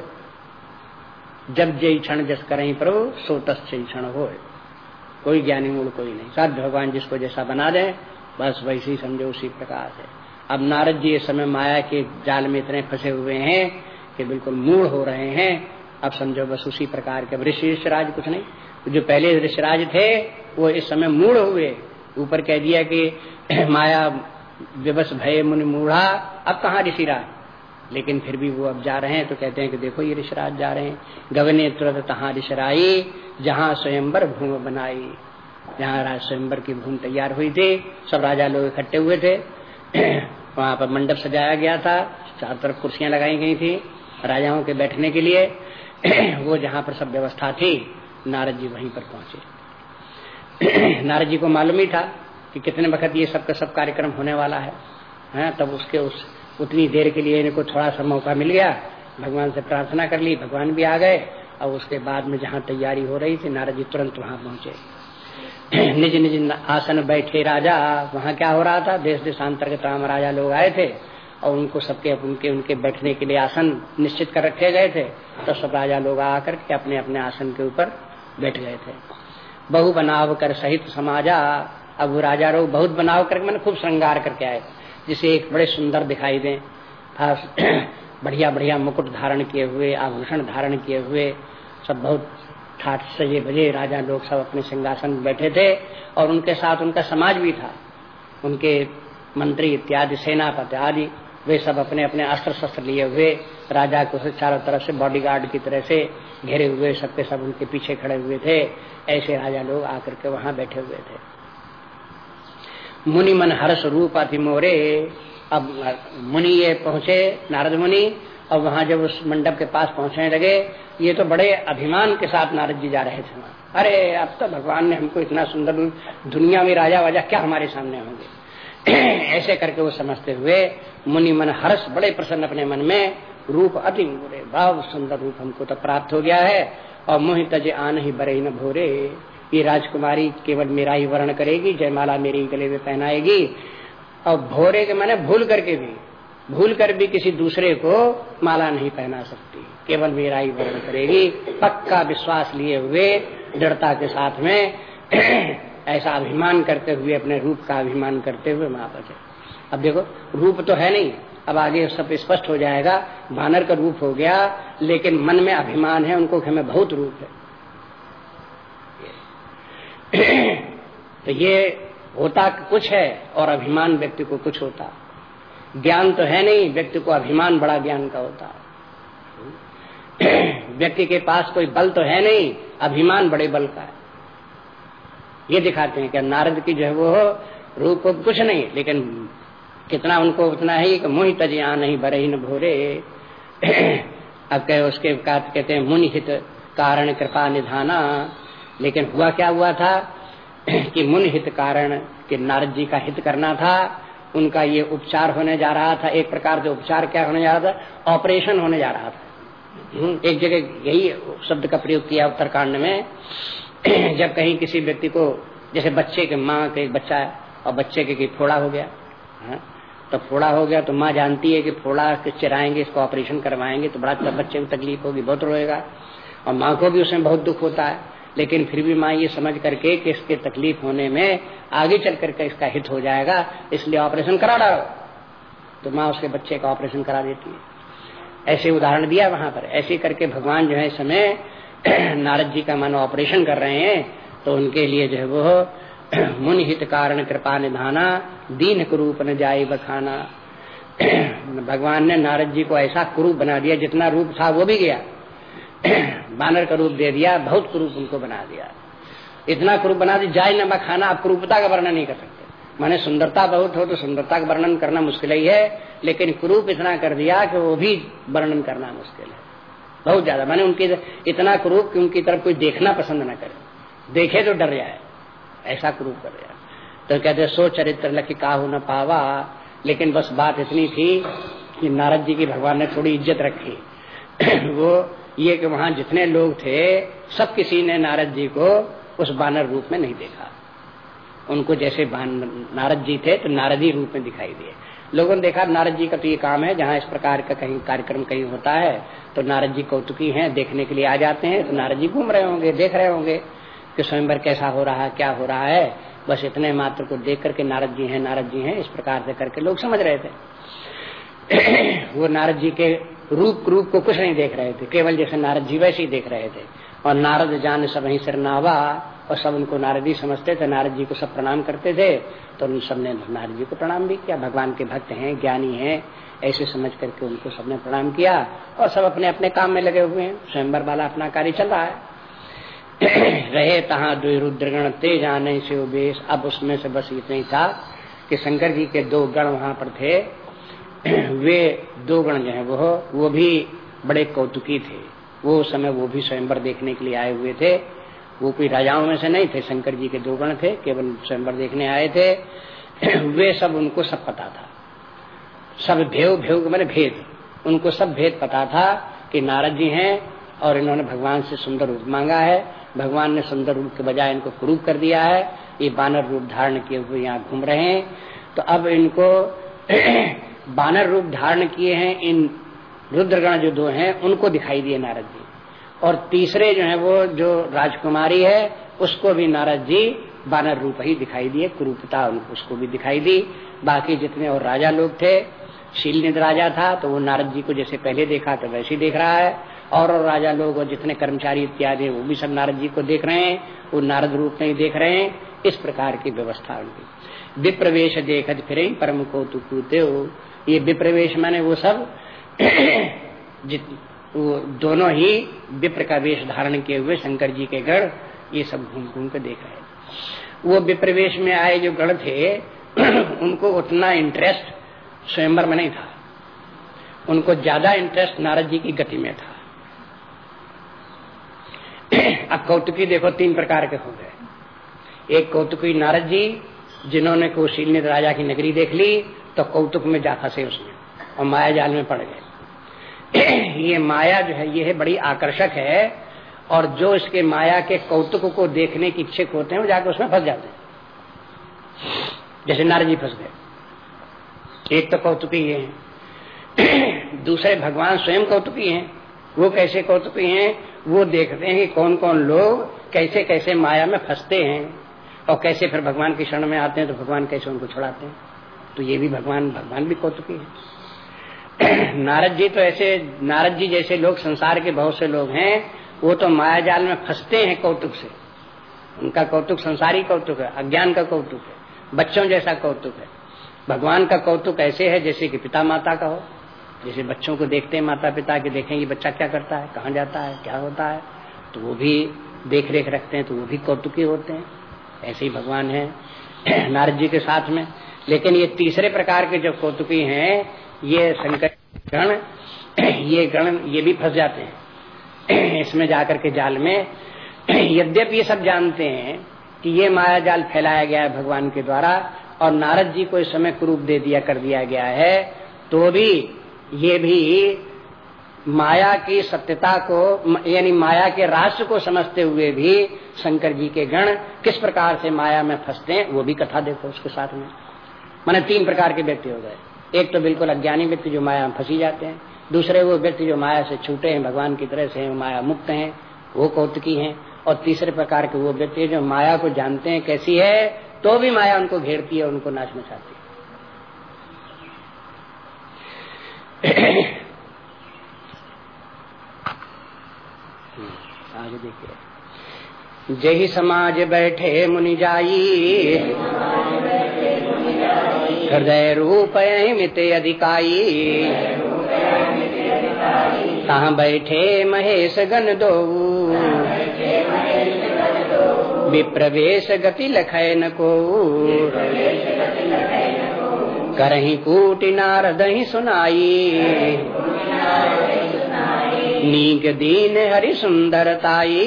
जब जय क्षण जस करें प्रभु, सो तस् क्षण हो कोई ज्ञानी मूड कोई नहीं। साथ भगवान जिसको जैसा बना दे, बस वैसे ही समझो उसी प्रकार से अब नारद जी इस समय माया के जाल में इतने फंसे हुए हैं कि बिल्कुल मूड हो रहे हैं। अब समझो बस उसी प्रकार के ऋषि ऋषराज कुछ नहीं। जो पहले ऋषिराज थे, वो इस समय मूड हुए। ऊपर कह दिया कि माया विवश भय मुनि मूढ़ा, अब कहाँ ऋषिराज? लेकिन फिर भी वो अब जा रहे हैं तो कहते हैं कि देखो ये ऋषराज जा रहे हैं। गगने तुरंत तहा ऋषराई, जहाँ स्वयंबर भूम बनाई। जहाँ राज स्वयंबर की भूमि तैयार हुई थी। सब राजा लोग इकट्ठे हुए थे। वहाँ पर मंडप सजाया गया था, चार तरफ़ कुर्सियाँ लगाई गई थी, राजाओं के बैठने के लिए। वो जहाँ पर सब व्यवस्था थी, नारद जी वहीं पर पहुँचे। नारद जी को मालूम ही था कि कितने वक्त ये सब का सब कार्यक्रम होने वाला है। हैं, तब उसके उस, उतनी देर के लिए इनको थोड़ा सा मौका मिल गया। भगवान से प्रार्थना कर ली, भगवान भी आ गए। और उसके बाद में जहाँ तैयारी हो रही थी, नारद जी तुरंत वहाँ पहुँचे। निज निज आसन बैठे राजा, वहाँ क्या हो रहा था? देश देशांतर के तमाम राजा लोग आए थे और उनको सबके, उनके उनके बैठने के लिए आसन निश्चित कर रखे गए थे। तो सब राजा लोग आकर के अपने अपने आसन के ऊपर बैठ गए थे। बहु बनाव कर सहित समाजा, अब राजा लोग बहुत बनाव करके, मैंने खूब श्रृंगार करके आए। जिसे एक बड़े सुंदर दिखाई दे बढ़िया बढ़िया मुकुट धारण किए हुए, आभूषण धारण किए हुए, सब बहुत ठाठ सजे बजे राजा लोग सब अपने सिंहासन बैठे थे और उनके साथ उनका समाज भी था। उनके मंत्री, इत्यादि, सेनापति आदि, वे सब अपने अपने अस्त्र शस्त्र लिए हुए, राजा को चारों तरफ़ से बॉडीगार्ड की तरह से घेरे हुए, सबके सब उनके पीछे खड़े हुए थे। ऐसे राजा लोग आकर के वहाँ बैठे हुए थे। मुनि मन हर्ष रूप अति मोरे। अब मुनि ये पहुँचे, नारद मुनि और वहाँ जब उस मंडप के पास पहुँचने लगे, ये तो बड़े अभिमान के साथ नारद जी जा रहे थे वहाँ। अरे, अब तो भगवान ने हमको इतना सुंदर दुनिया में राजा वाजा क्या हमारे सामने होंगे? ऐसे करके वो समझते हुए मुनि मन हर्ष बड़े प्रसन्न अपने मन में, रूप अति मोरे बहुत सुंदर रूप हमको तो प्राप्त हो गया है, और मोहि तजे आन ही बरे न भोरे। ये राजकुमारी केवल मेरा ही वर्ण करेगी, जयमाला मेरी गले में पहनाएगी, और भोरे के मैंने भूल करके भी भूल कर भी किसी दूसरे को माला नहीं पहना सकती। केवल मेरा ही वर्ण करेगी। पक्का विश्वास लिए हुए दृढ़ता के साथ में ऐसा अभिमान करते हुए, अपने रूप का अभिमान करते हुए वहाँ पर अब देखो, रूप तो है नहीं। अब आगे सब स्पष्ट हो जाएगा। बानर का रूप हो गया, लेकिन मन में अभिमान है, उनको हमें बहुत रूप है। तो ये होता कुछ है, और अभिमान व्यक्ति को कुछ होता। ज्ञान तो है नहीं, व्यक्ति को अभिमान बड़ा ज्ञान का होता व्यक्ति के पास कोई बल तो है नहीं, अभिमान बड़े बल का है। ये दिखाते हैं कि नारद की जो है वो रूप कुछ नहीं, लेकिन कितना उनको उतना है कि मुहि तज तजिया नहीं बरे न भोरे। अब कहे उसके कहते हैं, मुनि हित कारण कृपा निधाना। लेकिन हुआ क्या हुआ था कि मुनि हित कारण कि नारद जी का हित करना था। उनका ये उपचार होने जा रहा था एक प्रकार से उपचार क्या होने जा रहा था? ऑपरेशन होने जा रहा था। हम्म, एक जगह यही शब्द का प्रयोग किया उत्तरकांड में। जब कहीं किसी व्यक्ति को जैसे बच्चे के माँ के बच्चा है और बच्चे के फोड़ा हो गया है? हाँ, तो फोड़ा हो गया तो माँ जानती है कि फोड़ा चिराएँगे इसको ऑपरेशन करवाएँगे तो बड़ा बच्चे को तकलीफ़ होगी बहुत रोएगा। और माँ को भी उसमें बहुत दुख होता है। लेकिन फिर भी माँ ये समझ करके कि इसके तकलीफ़ होने में आगे चल करके इसका हित हो जाएगा, इसलिए ऑपरेशन करा डालो। तो माँ उसके बच्चे का ऑपरेशन करा देती है। ऐसे उदाहरण दिया वहाँ पर। ऐसे करके भगवान जो है समय नारद जी का मानो ऑपरेशन कर रहे हैं तो उनके लिए जो है वो मुन हित कारण कृपा निधाना, दीन कुरूप न जाए बखाना। भगवान ने नारद जी को ऐसा कुरूप बना दिया जितना रूप था वो भी गया। बानर का रूप दे दिया, बहुत कुरूप उनको बना दिया। इतना कुरूप बना दिया जाए न बखाना आप कुरूपता का वर्णन नहीं कर सकते। माने सुंदरता बहुत हो तो सुंदरता का वर्णन करना मुश्किल ही है, लेकिन कुरूप इतना कर दिया कि वो भी वर्णन करना मुश्किल है। बहुत ज़्यादा। माने उनकी इतना कुरूप कि उनकी तरफ़ कोई देखना पसंद न करे। देखे तो डर जाए। ऐसा कुरूप कर दिया। तो कहते सो चरित्र लख का हो न पावा। लेकिन बस बात इतनी थी कि नारद जी की भगवान ने थोड़ी इज़्ज़त रखी। वो ये कि वहाँ जितने लोग थे, सब किसी ने नारद जी को उस बानर रूप में नहीं देखा। उनको जैसे नारद जी थे तो नारदी रूप में दिखाई दिए। लोगों ने देखा, नारद जी का तो ये काम है, जहाँ इस प्रकार का कहीं कार्यक्रम कहीं होता है तो नारद जी कौतुकी हैं, देखने के लिए आ जाते हैं तो नारद जी घूम रहे होंगे, देख रहे होंगे कि स्वयंवर कैसा हो रहा है, क्या हो रहा है। बस इतने मात्र को देख करके नारद जी हैं, नारद जी हैं, इस प्रकार से करके लोग समझ रहे थे। वो नारद जी के रूप रूप को कुछ नहीं देख रहे थे। केवल जैसे नारद जी वैसे ही देख रहे थे। और नारद जान सब वहीं सिर नावा, और सब उनको नारद जी समझते थे। नारद जी को सब प्रणाम करते थे तो उन सबने नारद जी को प्रणाम भी किया। भगवान के भक्त हैं, ज्ञानी हैं, ऐसे समझ करके उनको सबने प्रणाम किया, और सब अपने अपने काम में लगे हुए हैं। स्वयंवर वाला अपना कार्य चल रहा है। रहे तहा रुद्रगण तेज आने से बेश अब उसमें से बस इतना ही था कि शंकर जी के दो गण वहाँ पर थे। वे दो गण जो है वो वो भी बड़े कौतुकी थे। वो समय वो भी स्वयंवर देखने के लिए आए हुए थे। वो कोई राजाओं में से नहीं थे, शंकर जी के दो गण थे, केवल स्वयंवर देखने आए थे। वे सब उनको सब पता था। सब भेव भेव मैंने भेद। उनको सब भेद पता था कि नारद जी हैं और इन्होंने भगवान से सुंदर रूप मांगा है। भगवान ने सुंदर रूप के बजाय इनको कुरूप कर दिया है। ये बानर रूप धारण किए हुए यहाँ घूम रहे हैं। तो अब इनको बानर रूप धारण किए हैं इन रुद्रगण जो दो हैं उनको दिखाई दिए नारद जी। और तीसरे जो है वो जो राजकुमारी है उसको भी नारद जी बानर रूप ही दिखाई दिए कुरूपता उसको भी दिखाई दी। बाकी जितने और राजा लोग थे शीलनिध राजा था तो वो नारद जी को जैसे पहले देखा तो वैसे देख रहा है। और, और राजा लोग और जितने कर्मचारी इत्यादि वो भी सब नारद जी को देख रहे हैं वो नारद रूप में ही देख रहे हैं। इस प्रकार की व्यवस्था उनकी। विप्रवेश देखत फिर परम को हो। ये विप्रवेश माने वो सब वो दोनों ही विप्र का वेश धारण किए हुए शंकर जी के गढ़ ये सब घूम घूम के देख रहे वो विप्रवेश में आए जो गढ़ थे, उनको उतना इंटरेस्ट स्वयंवर में नहीं था। उनको ज़्यादा इंटरेस्ट नारद जी की गति में था। अब कौतुकी देखो, तीन प्रकार के हो गए। एक कौतुकी नारद जी, जिन्होंने कौशील राजा की नगरी देख ली तो कौतुक में जा फंसे उसमें और माया जाल में पड़ गए ये माया जो है, ये है बड़ी आकर्षक है और जो इसके माया के कौतुक को देखने की इच्छुक होते हैं, वो जाकर उसमें फंस जाते हैं। जैसे नारद जी फंस गए। एक तो कौतुकी है। दूसरे भगवान स्वयं कौतुकी हैं। वो कैसे कौतुकी हैं, वो देखते हैं कि कौन कौन लोग कैसे कैसे माया में फंसते हैं और कैसे फिर भगवान की शरण में आते हैं तो भगवान कैसे उनको छुड़ाते हैं। तो ये भी भगवान भगवान भी कौतुकी है। नारद जी तो ऐसे, नारद जी जैसे लोग, संसार के बहुत से लोग हैं, वो तो माया जाल में फंसते हैं कौतुक से। उनका कौतुक संसारी कौतुक है, अज्ञान का कौतुक है, बच्चों जैसा कौतुक है। भगवान का कौतुक ऐसे है जैसे कि पिता माता का हो। जैसे बच्चों को देखते हैं माता पिता के देखेंगे बच्चा क्या करता है, कहाँ जाता है, क्या होता है तो वो भी देख रेख रखते हैं तो वो भी कौतुकी होते हैं। ऐसे ही भगवान है। नारद जी के साथ में लेकिन ये तीसरे प्रकार के जो कौतुकी हैं, ये शंकर गण ये गण ये भी फंस जाते हैं। इसमें जाकर के जाल में, यद्यप ये सब जानते हैं कि ये माया जाल फैलाया गया है भगवान के द्वारा और नारद जी को इस समय कुरूप दे दिया, कर दिया गया है तो भी ये भी माया की सत्यता को, यानी माया के राष्ट्र को समझते हुए भी शंकर जी के गण किस प्रकार से माया में फंसते हैं, वो भी कथा देखो उसके साथ में। मैंने तीन प्रकार के व्यक्ति हो गए। एक तो बिल्कुल अज्ञानी व्यक्ति जो माया में फंसी जाते हैं, दूसरे वो व्यक्ति जो माया से छूटे हैं, भगवान की तरह से माया मुक्त हैं, वो कौतुकी हैं, और तीसरे प्रकार के वो व्यक्ति जो माया को जानते हैं कैसी है तो भी माया उनको घेरती है उनको नाच मचाती है। आगे देखिए। जही समाज बैठे मुनि जाई। हृदय रूप मित अधिकाई। कहा बैठे महेश गण दो विप्रवेश गति लखैन को करही कूटि नारद ही सुनाई। नीक दीन हरि सुंदरताई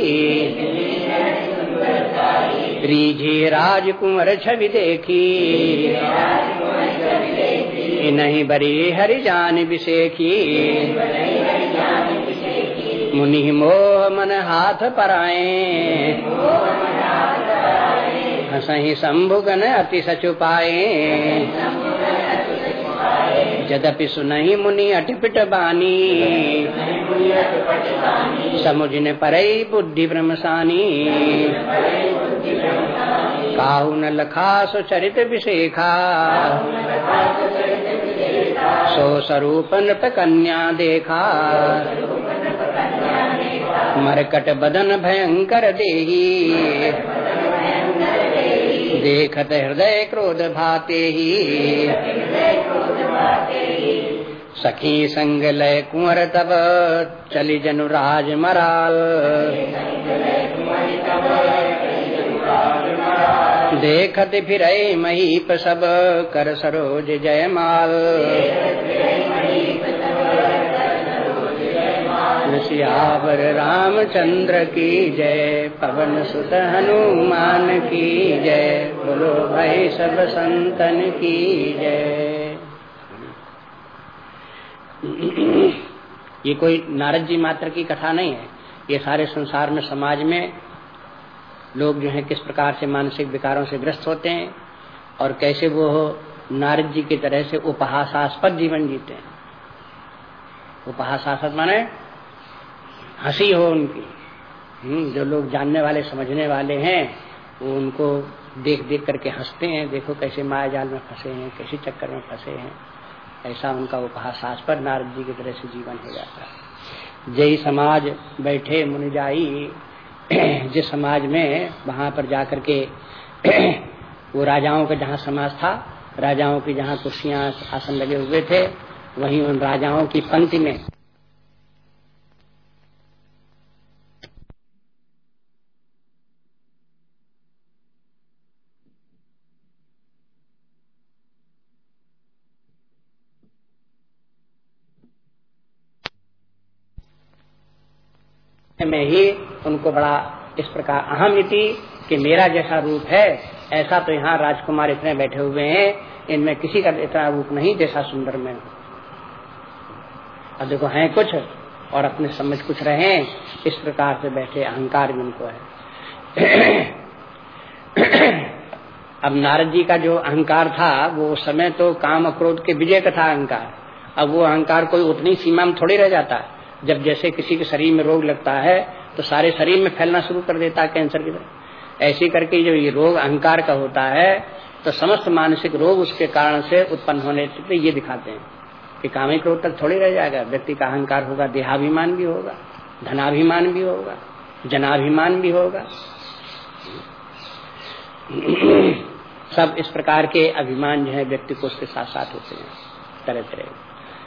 रीझे राजकुंवर छवि देखी। नहीं बरी हरि जान विशेखी। मुनि मोह मन हाथ पराए। हसही शंभुगन अति सचुपाए। जदपि सुनही मुनि अटिपिट बानी। समुझन पर बुद्धि ब्रह्मसानी। काहु न लखा सो चरित विशेखा। सो स्वरूप नृप कन्या देखा। मरकट बदन भयंकर देही। देखत हृदय क्रोध भाते ही। सखी संग लय कुंवर तब चली जनु राज मराल। देखत फिर महीप सब कर सरोज जयमाल। सियावर रामचंद्र की जय। पवन सुत हनुमान की जय। बोलो भाई सब संतन की जय। ये कोई नारद जी मात्र की कथा नहीं है। ये सारे संसार में, समाज में लोग जो है, किस प्रकार से मानसिक विकारों से ग्रस्त होते हैं और कैसे वो नारद जी की तरह से उपहासास्पद जीवन जीते हैं। उपहासास्पद माने हँसी हो उनकी। हम्म, जो लोग जानने वाले समझने वाले हैं वो उनको देख देख करके हँसते हैं देखो कैसे माया जाल में फंसे हैं कैसे चक्कर में फंसे हैं। ऐसा उनका उपहासास्पद नारद जी की तरह से जीवन हो जाता है। जय समाज बैठे मुनि जाई जिस समाज में वहाँ पर जाकर के वो राजाओं का जहाँ समाज था राजाओं की जहाँ कुर्सियाँ आसन लगे हुए थे वहीं उन राजाओं की पंक्ति में में ही उनको बड़ा इस प्रकार अहम इति कि मेरा जैसा रूप है, ऐसा तो यहाँ राजकुमार इतने बैठे हुए हैं, इनमें किसी का इतना रूप नहीं जैसा सुंदर में अब देखो, है कुछ और अपने समझ कुछ रहे इस प्रकार से बैठे अहंकार भी उनको है। अब नारद जी का जो अहंकार था, वो उस समय तो काम अक्रोध के विजय का था अहंकार। अब वो अहंकार कोई उतनी सीमा में थोड़ी रह जाता है। जब जैसे किसी के शरीर में रोग लगता है तो सारे शरीर में फैलना शुरू कर देता है कैंसर की तरह। ऐसे करके जो ये रोग अहंकार का होता है तो समस्त मानसिक रोग उसके कारण से उत्पन्न होने से ये दिखाते हैं कि कामिक रोग तक थोड़ी रह जाएगा। व्यक्ति का अहंकार होगा, देहाभिमान भी होगा, धनाभिमान भी होगा, जनाभिमान भी होगा। सब इस प्रकार के अभिमान जो है व्यक्ति को उसके साथ साथ होते हैं तरह तरह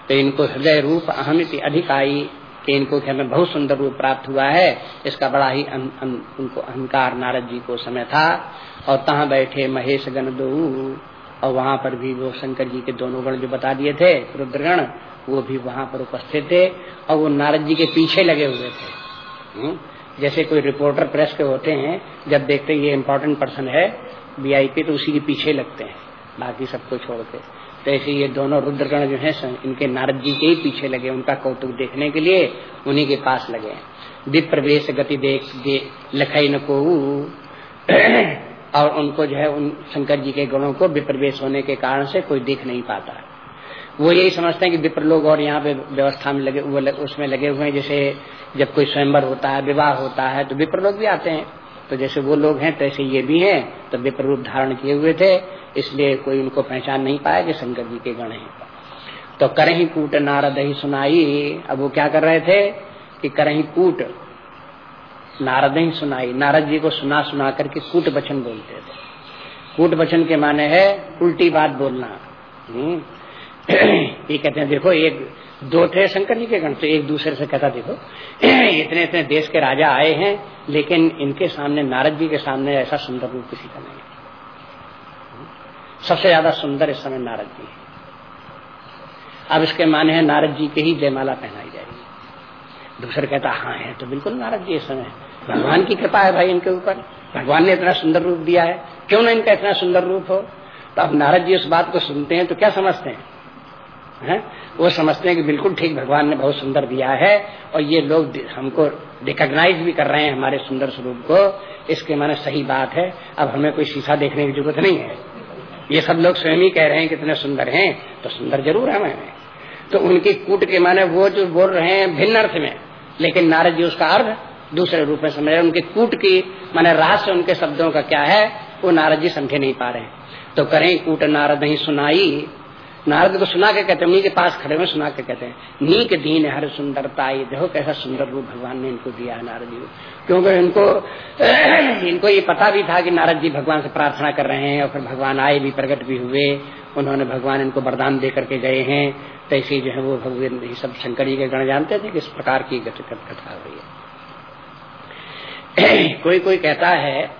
तो इनको हृदय रूप अहमित अधिकाई कि इनको कि हमें बहुत सुंदर रूप प्राप्त हुआ है। इसका बड़ा ही अन, अन, उनको अहंकार नारद जी को समय था। और तहाँ बैठे महेश गण दो और वहाँ पर भी वो शंकर जी के दोनों गण जो बता दिए थे रुद्रगण वो भी वहाँ पर उपस्थित थे और वो नारद जी के पीछे लगे हुए थे। हम्म, जैसे कोई रिपोर्टर प्रेस के होते हैं जब देखते हैं ये इम्पोर्टेंट पर्सन है वीआईपी तो उसी के पीछे लगते हैं। बाकी सबको छोड़ के। तो ऐसे ये दोनों रुद्रगण जो है इनके नारद जी के ही पीछे लगे उनका कौतुक देखने के लिए उन्हीं के पास लगे दिप प्रवेश गति देख दे लखई न को और उनको जो है उन शंकर जी के गुणों को विप्रवेश होने के कारण से कोई देख नहीं पाता। वो यही समझते हैं कि विप्र लोग और यहाँ पे व्यवस्था में लगे वो लग, उसमें लगे हुए हैं। जैसे जब कोई स्वयंवर होता है विवाह होता है तो विप्र लोग भी आते हैं। तो जैसे वो लोग हैं तैसे ये भी हैं। तो विप्र रूप धारण किए हुए थे। इसलिए कोई उनको पहचान नहीं पाया कि शंकर जी के गण हैं। तो करही कूट, नारद ही सुनाई। अब वो क्या कर रहे थे कि करही कूट, नारद ही सुनाई। नारद जी को सुना सुना करके कूट वचन बोलते थे। कूट वचन के माने है उल्टी बात बोलना। हम्म। ये कहते हैं, देखो, एक, दो थे शंकर जी के गण तो एक दूसरे से कहता, देखो इतने इतने देश के राजा आए हैं, लेकिन इनके सामने, नारद जी के सामने ऐसा सुंदर रूप किसी का नहीं सबसे ज़्यादा सुंदर इस समय नारद जी है। अब इसके माने हैं, नारद जी के ही जयमाला पहनाई जाएगी। दूसरे कहता हाँ है तो बिल्कुल नारद जी इस समय। भगवान की कृपा है भाई इनके ऊपर। भगवान ने इतना सुंदर रूप दिया है। क्यों ना इनका इतना सुंदर रूप हो? तो अब नारद जी उस बात को सुनते हैं तो क्या समझते हैं? है? वो समझते हैं कि बिल्कुल ठीक, भगवान ने बहुत सुंदर दिया है और ये लोग हमको रिकॉग्नाइज भी कर रहे हैं हमारे सुंदर स्वरूप को। इसके माने सही बात है। अब हमें कोई शीशा देखने की ज़रूरत नहीं है। ये सब लोग स्वयं ही कह रहे हैं कितने सुंदर हैं तो सुंदर ज़रूर है मैंने। तो उनकी कूट के माने वो जो बोल रहे हैं भिन्न अर्थ में, लेकिन नारद जी उसका अर्थ दूसरे रूप में समझ रहे उनकी कूट की, माने रहस्य उनके शब्दों का क्या है, वो नारद जी समझे नहीं पा रहे तो करें कूट नारद ही सुनाई नारद को सुना के कहते हैं, उन्हीं के पास खड़े हुए सुना के कहते हैं, नीक दीन हर सुंदरता, ये देखो कैसा सुंदर रूप भगवान ने इनको दिया है नारद जी को। क्योंकि इनको इनको ये पता भी था कि नारद जी भगवान से प्रार्थना कर रहे हैं, और फिर भगवान आए भी, प्रकट भी हुए, उन्होंने भगवान इनको वरदान दे करके गए हैं तो ऐसे जो है वो भगवान, ये सब शंकर जी के गण जानते थे कि इस प्रकार की कथा हुई है। कोई कोई कहता है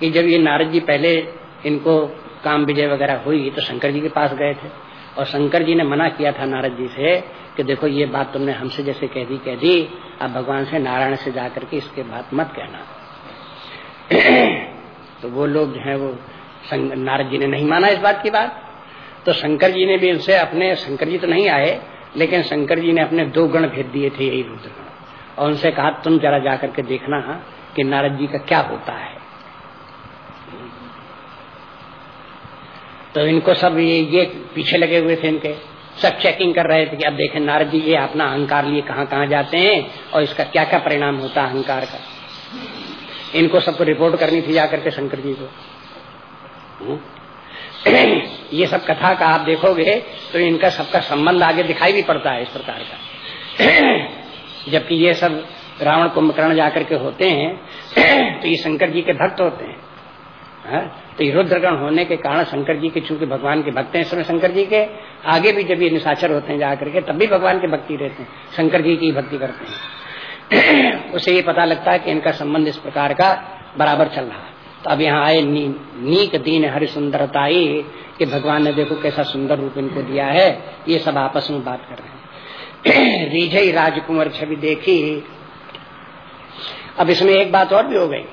कि जब ये नारद जी पहले इनको काम विजय वगैरह हुई तो शंकर जी के पास गए थे। और शंकर जी ने मना किया था नारद जी से कि देखो, ये बात तुमने हमसे जैसे कह दी कह दी, अब भगवान से नारायण से जाकर के इसके बात मत कहना। तो वो लोग जो है, वो नारद जी ने नहीं माना इस बात की बात। तो शंकर जी ने भी उनसे अपने, शंकर जी तो नहीं आए, लेकिन शंकर जी ने अपने दो गण भेज दिए थे यही रुद्र गण। और उनसे कहा, तुम जरा जाकर के देखना कि नारद जी का क्या होता है। तो इनको सब ये ये पीछे लगे हुए थे इनके। सब चेकिंग कर रहे थे कि अब देखें नारद जी, ये अपना अहंकार लिए कहाँ कहाँ जाते हैं और इसका क्या क्या परिणाम होता है अहंकार का? इनको सबको रिपोर्ट करनी थी जाकर के शंकर जी को। हम्म। ये सब कथा का आप देखोगे तो इनका सबका संबंध आगे दिखाई भी पड़ता है इस प्रकार का। जबकि ये सब रावण कुंभकर्ण जाकर के होते हैं तो ये शंकर जी के भक्त होते हैं। हा? तो ये रुद्रगण होने के कारण शंकर जी के चूँकि भगवान के भक्त हैं इस समय शंकर जी के आगे भी जब ये निशाचर होते हैं जाकर के तब भी भगवान के भक्ति रहते हैं शंकर जी की भक्ति करते हैं। उसे ये पता लगता है कि इनका संबंध इस प्रकार का बराबर चल रहा है। तो अब यहाँ आए नी, नीक दीन हरि सुंदरताई कि भगवान ने देखो कैसा सुंदर रूप इनको दिया है ये सब आपस में बात कर रहे हैं। रिझई राजकुमार छवि देखी। अब इसमें एक बात और भी हो गई।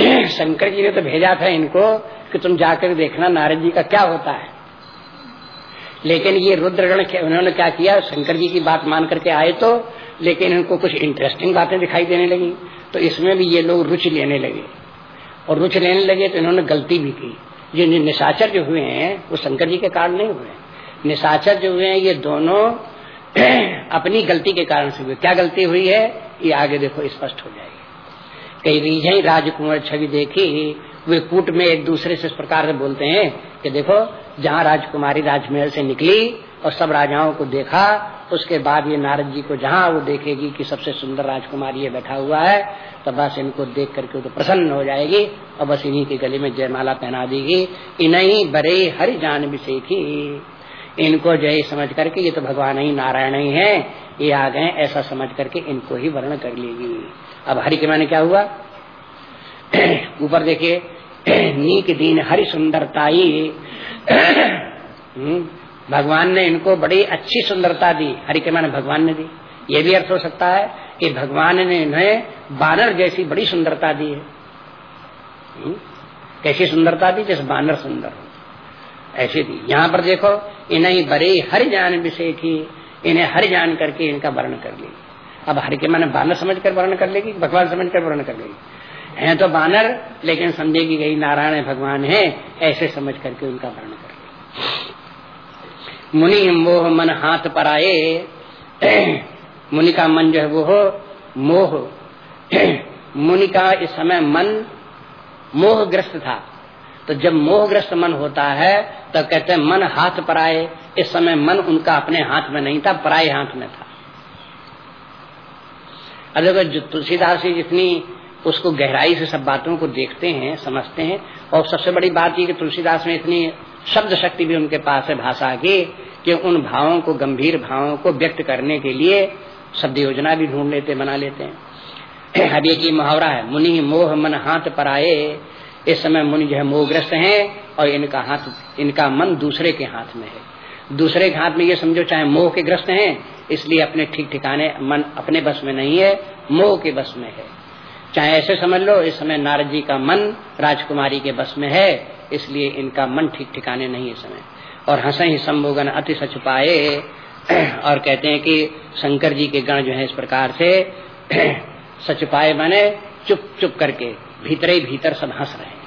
शंकर जी ने तो भेजा था इनको कि तुम जाकर देखना नारद जी का क्या होता है। लेकिन ये रुद्रगण उन्होंने क्या किया? शंकर जी की बात मान करके आए तो लेकिन इनको कुछ इंटरेस्टिंग बातें दिखाई देने लगी। तो इसमें भी ये लोग रुचि लेने लगे। और रुचि लेने लगे तो इन्होंने गलती भी की। जो निशाचर जो हुए हैं, वो शंकर जी के कारण नहीं हुए। निशाचर जो हुए हैं, ये दोनों अपनी गलती के कारण से हुए। क्या गलती हुई है? ये आगे देखो, स्पष्ट हो जाएगी। कई रीझ, राजकुमार छवि देखी वे कूट में एक दूसरे से इस प्रकार से बोलते हैं कि देखो, जहाँ राजकुमारी राजमहल से निकली और सब राजाओं को देखा, उसके बाद ये नारद जी को जहाँ वो देखेगी कि सबसे सुंदर राजकुमारी ये बैठा हुआ है तो बस इनको देख करके तो प्रसन्न हो जाएगी और बस इन्हीं के गले में जयमाला पहना देगी। इन्हीं बड़े हरि जान विषेखी इनको जय समझ करके, ये तो भगवान ही नारायण ही है, ये आ गए, ऐसा समझ करके इनको ही वर्ण कर लेगी। अब हरि के माने क्या हुआ? ऊपर देखिए नीक दीन हरि सुंदरताई। हम्म, भगवान ने इनको बड़ी अच्छी सुंदरता दी हरि के माने भगवान ने दी। ये भी अर्थ हो सकता है कि भगवान ने इन्हें बानर जैसी बड़ी सुंदरता दी है। हम्म, कैसी सुंदरता दी? जैसे बानर सुंदर हो। ऐसी दी। यहाँ पर देखो इन्हें बड़े हर जान विषय की इन्हें हर जान करके इनका वर्ण कर ली अब हर के माने बानर समझ कर वर्ण कर लेगी भगवान समझ कर वर्ण कर लेगी? है तो बानर, लेकिन समझेगी गई नारायण भगवान है, ऐसे समझ करके उनका वर्ण कर मुनि मोह मन हाथ पर आए मुनि का मन जो है वो हो मोह। मुनि का इस समय मन मोहग्रस्त था। तो जब मोहग्रस्त मन होता है तो कहते हैं मन हाथ पर आए इस समय मन उनका अपने हाथ में नहीं था पराए हाथ में था। अब देखो तुलसीदास जी जितनी उसको गहराई से सब बातों को देखते हैं, समझते हैं। और सबसे बड़ी बात ये कि तुलसीदास में इतनी शब्द शक्ति भी उनके पास है भाषा की कि उन भावों को, गंभीर भावों को व्यक्त करने के लिए शब्द योजना भी ढूंढ लेते, बना लेते हैं। अब एक ही मुहावरा है, मुनि मोह मन हाथ पर आए, इस समय मुनि जो है मोहग्रस्त है और इनका हाथ, इनका मन दूसरे के हाथ में है। दूसरे के हाथ में ये समझो, चाहे मोह के ग्रस्त हैं, इसलिए अपने ठीक ठिकाने, मन अपने बस में नहीं है, मोह के बस में है। चाहे ऐसे समझ लो, इस समय नारद जी का मन राजकुमारी के बस में है, इसलिए इनका मन ठीक ठिकाने नहीं है समय। और हंस ही संभोगन अति सच पाए और कहते हैं कि शंकर जी के गण जो है इस प्रकार से सच पाए माने चुप चुप करके, भीतर ही भीतर सब हंस रहे हैं।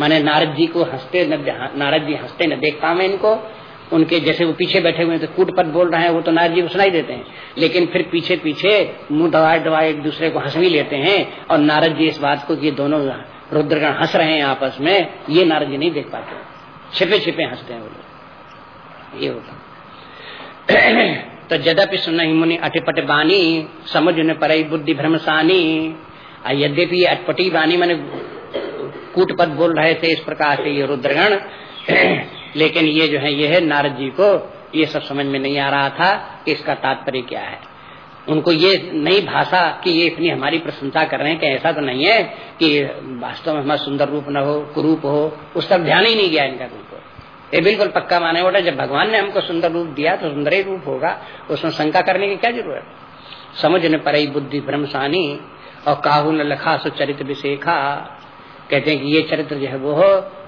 माने नारद जी को हँसते नारद जी हँसते न देख पावे इनको उनके जैसे वो पीछे बैठे हुए हैं तो कूट पट बोल रहे हैं, वो तो नारद जी को सुनाई देते हैं। लेकिन फिर पीछे पीछे मुँह दवाए दवाए एक दूसरे को हंस भी लेते हैं और नारद जी इस बात को कि दोनों रुद्रगण हंस रहे हैं आपस में, ये नारद जी नहीं देख पाते। छिपे छिपे हँसते हैं वो लोग। ये होता तो जदपि सुन मुनि अटिपट बानी समुझ न पर बुद्धि भ्रमसानी यद्यपि ये अटपटी बानी मैंने कूटपट बोल रहे थे इस प्रकार से ये रुद्रगण। लेकिन ये जो है, ये है नारद जी को, ये सब समझ में नहीं आ रहा था कि इसका तात्पर्य क्या है। उनको ये नई भाषा कि ये इतनी हमारी प्रशंसा कर रहे हैं कि ऐसा तो नहीं है कि वास्तव में हमारा सुंदर रूप न हो, कुरूप हो, उस तक ध्यान ही नहीं गया इनका उनको। ये बिल्कुल पक्का माने बोला, जब भगवान ने हमको सुंदर रूप दिया तो सुंदर ही रूप होगा, उसमें शंका करने की क्या ज़रूरत? समझ न पर बुद्धि भ्रमसानी और काहू न लखा सो चरित्र विशेखा। कहते हैं कि ये चरित्र जो है वो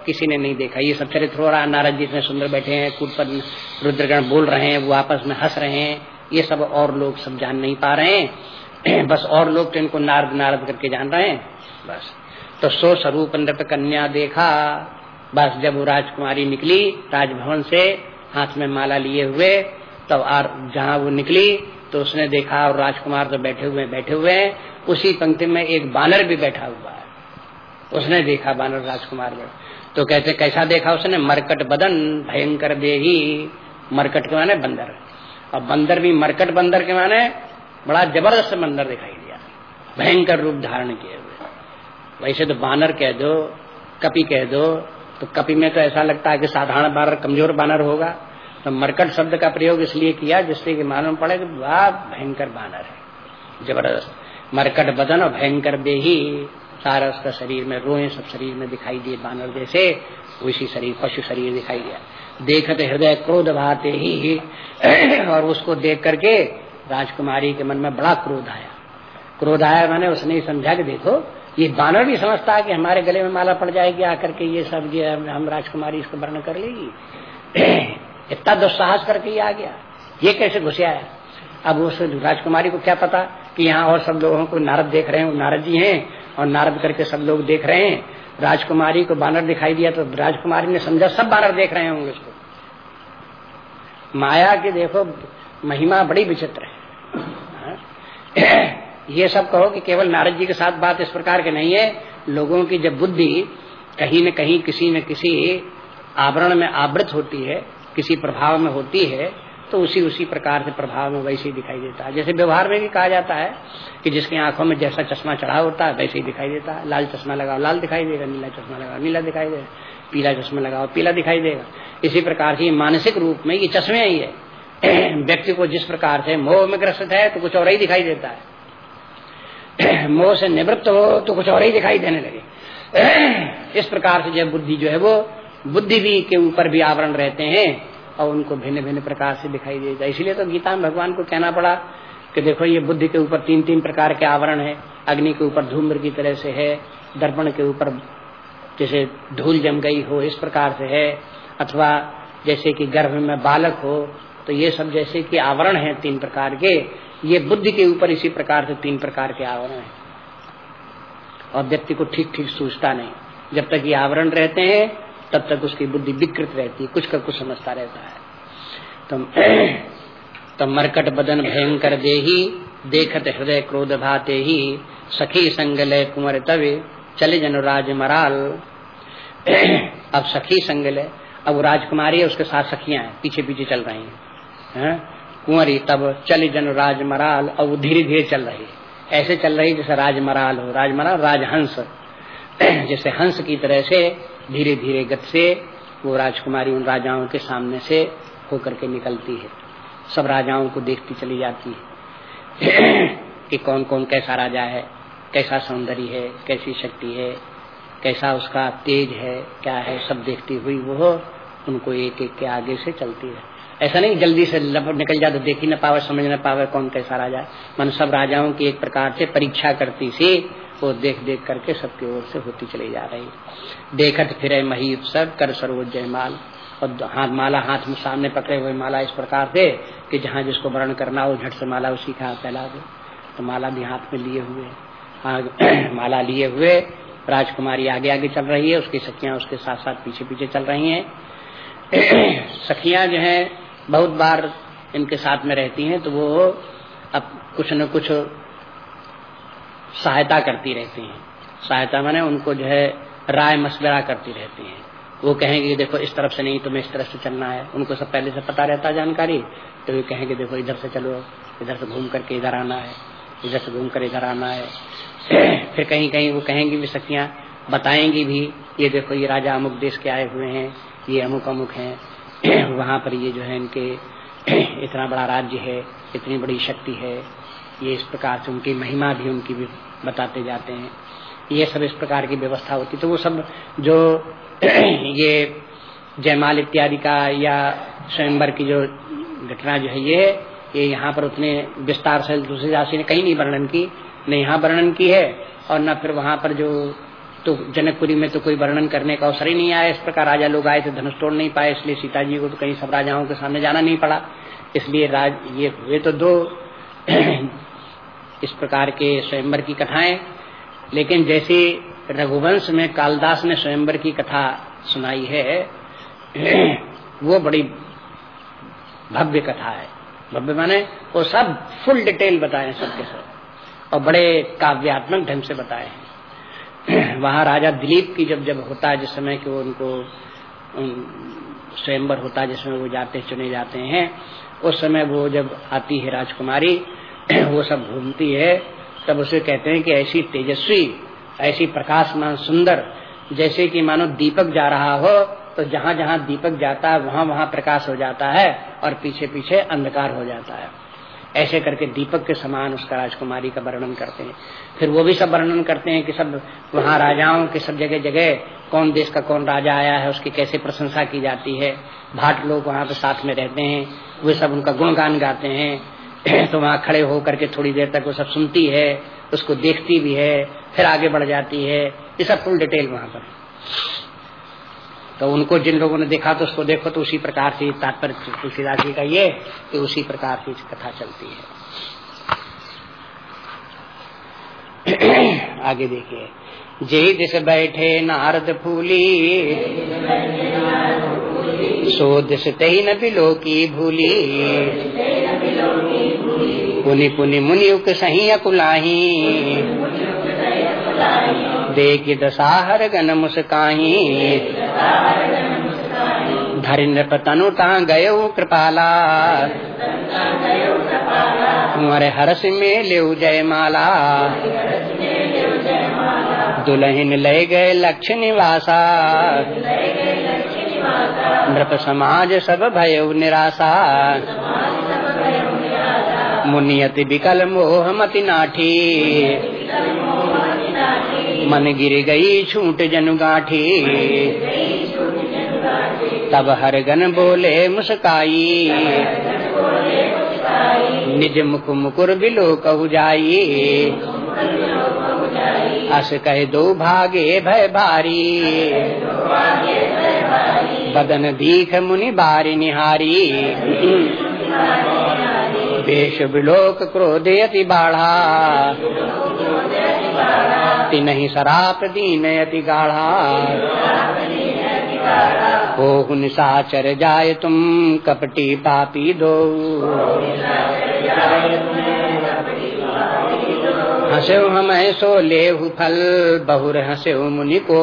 किसी ने नहीं देखा। ये सब चरित्र हो रहा नारद जी इतने सुंदर बैठे हैं, कूट पर रुद्रगण बोल रहे हैं, वो आपस में हंस रहे हैं। ये सब और लोग सब जान नहीं पा रहे हैं। बस और लोग तो इनको नारद नारद करके जान रहे हैं। बस। तो सो स्वरूप नृप कन्या देखा। बस जब वो राजकुमारी निकली, राजभवन से हाथ में माला लिए हुए, तब आर, जहाँ वो निकली तो उसने देखा और राजकुमार तो बैठे हुए बैठे हुए हैं। उसी पंक्ति में एक बानर भी बैठा हुआ है। उसने देखा बानर राजकुमार तो कहते कैसा देखा उसने? मरकट बदन भयंकर देही। मरकट के माने बंदर। और बंदर भी मरकट बंदर के माने बड़ा ज़बरदस्त बंदर दिखाई दिया। भयंकर रूप धारण किए हुए। वैसे तो बानर कह दो, कपि कह दो तो कपि में तो ऐसा लगता है कि साधारण बानर, कमज़ोर बानर होगा। तो मरकट शब्द का प्रयोग इसलिए किया जिससे कि मालूम पड़े कि वाह, भयंकर बानर है। ज़बरदस्त। मरकट बदन और भयंकर देही। सारा उसका शरीर में रोए, सब शरीर में दिखाई दिए, बानर जैसे, उसी शरीर, पशु शरीर दिखाई दिया। देखते हृदय क्रोध भाते ही और उसको देख करके राजकुमारी के मन में बड़ा क्रोध आया। क्रोध आया, मैंने उसने समझा कि देखो, ये बानर भी समझता है कि हमारे गले में माला पड़ जाएगी, आकर के ये सब ये हम राजकुमारी इसको वर्ण कर लेगी। इतना दुस्साहस करके ही आ गया। ये कैसे घुसे आया? अब उस राजकुमारी को क्या पता कि यहाँ और सब लोगों को नारद देख रहे हैं, नारद जी हैं और नारद करके सब लोग देख रहे हैं। राजकुमारी को बानर दिखाई दिया तो राजकुमारी ने समझा, सब बानर देख रहे होंगे उसको। माया की देखो, महिमा बड़ी विचित्र है। ये सब कहो कि केवल नारद जी के साथ बात इस प्रकार के नहीं है। लोगों की जब बुद्धि कहीं न कहीं किसी न किसी आवरण में आवृत होती है, किसी प्रभाव में होती है तो उसी उसी प्रकार से प्रभाव में वैसे ही दिखाई देता है। जैसे व्यवहार में भी कहा जाता है कि जिसकी आँखों में जैसा चश्मा चढ़ा होता है, वैसे ही दिखाई देता है। लाल चश्मा लगाओ, लाल दिखाई देगा, नीला चश्मा लगाओ, नीला दिखाई देगा, पीला चश्मा लगाओ, पीला दिखाई देगा। इसी प्रकार से मानसिक रूप में ये चश्मे ही है व्यक्ति को जिस प्रकार से मोह में ग्रसित है तो कुछ और ही दिखाई देता है। मोह से निवृत्त हो तो कुछ और ही दिखाई देने लगे। इस प्रकार से जब बुद्धि जो है वो बुद्धि भी के ऊपर भी आवरण रहते हैं और उनको भिन्न भिन्न प्रकार से दिखाई है इसलिए तो गीता में भगवान को कहना पड़ा कि देखो ये बुद्धि के ऊपर तीन तीन प्रकार के आवरण है। अग्नि के ऊपर धूम्र की तरह से है, दर्पण के ऊपर जैसे धूल जम गई हो, इस प्रकार से है। अथवा जैसे कि गर्भ में बालक हो तो ये सब जैसे कि आवरण है तीन प्रकार के। ये बुद्धि के ऊपर इसी प्रकार से तीन प्रकार के आवरण है। और व्यक्ति को ठीक ठीक सोचता नहीं। जब तक ये आवरण रहते हैं तब तक उसकी बुद्धि विकृत रहती है कुछ का कुछ समझता रहता है। तो, तो मरकट बदन भयंकर दे ही देखत हृदय क्रोध भाते ही सखी संगलय कुंवर तवे चले जन राज मराल अब सखी संगलय अब राजकुमारी है उसके साथ सखियाँ हैं पीछे पीछे चल रही हैं। है? कुंवरी तब चल जन राजमराल वो धीरे धीरे चल रही ऐसे चल रही जैसे राजमराल हो। राजमराल राजहंस। जैसे हंस की तरह से धीरे धीरे गत से, वो राजकुमारी उन राजाओं के सामने से होकर के निकलती है। सब राजाओं को देखती चली जाती है। कि कौन कौन कैसा राजा है, कैसा सौंदर्य है, कैसी शक्ति है, कैसा उसका तेज है, क्या है, सब देखती हुई वो उनको एक एक के आगे से चलती है। ऐसा नहीं, जल्दी से निकल जाए तो देख ही ना पावे, समझ ना पावे कौन कैसा राजा मन सब राजाओं की एक प्रकार से परीक्षा करती सी वो देख देख करके सबकी ओर से होती चली जा रही देखत फिर मही उत्सव कर सरोज जयमाल और हाथ माला हाथ में सामने पकड़े हुए माला इस प्रकार से कि जहाँ जिसको वर्ण करना हो, झट से माला उसी का फैला दे। तो माला भी हाथ में लिए हुए। हाँ माला लिए हुए। राजकुमारी आगे आगे चल रही है। उसकी सखियाँ उसके साथ साथ पीछे पीछे चल रही हैं। सखियाँ जो है, बहुत बार इनके साथ में रहती हैं तो वो अब कुछ न कुछ सहायता करती रहती हैं। सहायता मैंने उनको जो है राय मशवरा करती रहती हैं। वो कहेंगे देखो इस तरफ़ से नहीं, तुम्हें इस तरफ़ से चलना है। उनको सब पहले से पता रहता है जानकारी तो वे कहेंगे देखो इधर से चलो, इधर से घूम करके इधर आना है, इधर से घूम कर इधर आना है। फिर कहीं कहीं वो कहेंगी भी सखियाँ बताएँगी भी, ये देखो ये राजा अमुक देश के आए हुए हैं, ये अमुक अमुक हैं। वहाँ पर ये जो है इनके इतना बड़ा राज्य है, इतनी बड़ी शक्ति है। ये इस प्रकार से उनकी महिमा भी उनकी भी बताते जाते हैं। ये सब इस प्रकार की व्यवस्था होती तो वो सब जो ये जयमाल इत्यादि का या स्वयंवर की जो घटना जो है, ये ये यहाँ पर उतने विस्तार से दूसरी राशि ने कहीं नहीं वर्णन की, न यहाँ वर्णन की है और न फिर वहाँ पर जो तो जनकपुरी में तो कोई वर्णन करने का अवसर ही नहीं आया। इस प्रकार राजा लोग आए थे धनुष तोड़ नहीं पाए, इसलिए सीता जी को तो कहीं सब राजाओं के सामने जाना नहीं पड़ा। इसलिए राज, ये हुए तो दो इस प्रकार के स्वयंवर की कथाएँ। लेकिन जैसे रघुवंश में कालदास ने स्वयंवर की कथा सुनाई है, वो बड़ी भव्य कथा है। भव्य माने वो सब फुल डिटेल बताए हैं सबके सब, और बड़े काव्यात्मक ढंग से बताए। हैं वहाँ राजा दिलीप की जब जब होता है, जिस समय कि वो उनको स्वयंवर होता है जिसमें वो जाते चुने जाते हैं, उस समय वो जब आती है राजकुमारी वो सब घूमती है, तब उसे कहते हैं कि ऐसी तेजस्वी, ऐसी प्रकाशमान, सुंदर, जैसे कि मानो दीपक जा रहा हो तो जहाँ जहाँ दीपक जाता है वहाँ वहाँ प्रकाश हो जाता है और पीछे पीछे अंधकार हो जाता है। ऐसे करके दीपक के समान उसका राजकुमारी का वर्णन करते हैं। फिर वो भी सब वर्णन करते हैं कि सब वहाँ राजाओं के सब जगह जगह कौन देश का कौन राजा आया है, उसकी कैसे प्रशंसा की जाती है। भाट लोग वहाँ पे साथ में रहते हैं, वे सब उनका गुणगान गाते हैं। तो वहाँ खड़े होकर के थोड़ी देर तक वो सब सुनती है, उसको देखती भी है, फिर आगे बढ़ जाती है, ये सब फुल डिटेल वहाँ पर। तो उनको जिन लोगों ने देखा तो उसको देखो तो उसी प्रकार से तात्पर्य तुलसीदास जी का ये, कि उसी प्रकार की कथा चलती है। आगे देखिए। जय दिस बैठे नारद फूली, सो दिस तही न बिलो की भूली पुनि पुनि मुनि उक सही अकुलाही। देख दशाहर गन मुस्काही। धरिन्द्र तनु ता गय कृपाला। तुम्हारे हर्ष में ले जय माला दुल्हन ले गए लक्ष्य निवासा। नृप समाज सब भय निराशा। मुनियति विकल मोह मति नाठी। मन गिर गई छूट जनु गाठी। तब हर गन बोले मुस्काई। निज मुख मुकुर बिलो कहु जाई। अस कह दो भागे भय भारी। बदन दीख मुनि बारी निहारी। वेश बिलोक क्रोध अति बाढ़ा। नहीं सराप दीन अति गाढ़ा। हो निशाचर जाय तुम कपटी पापी दो। हंसे हम सो ले फल बहुर हंसे मुनि को।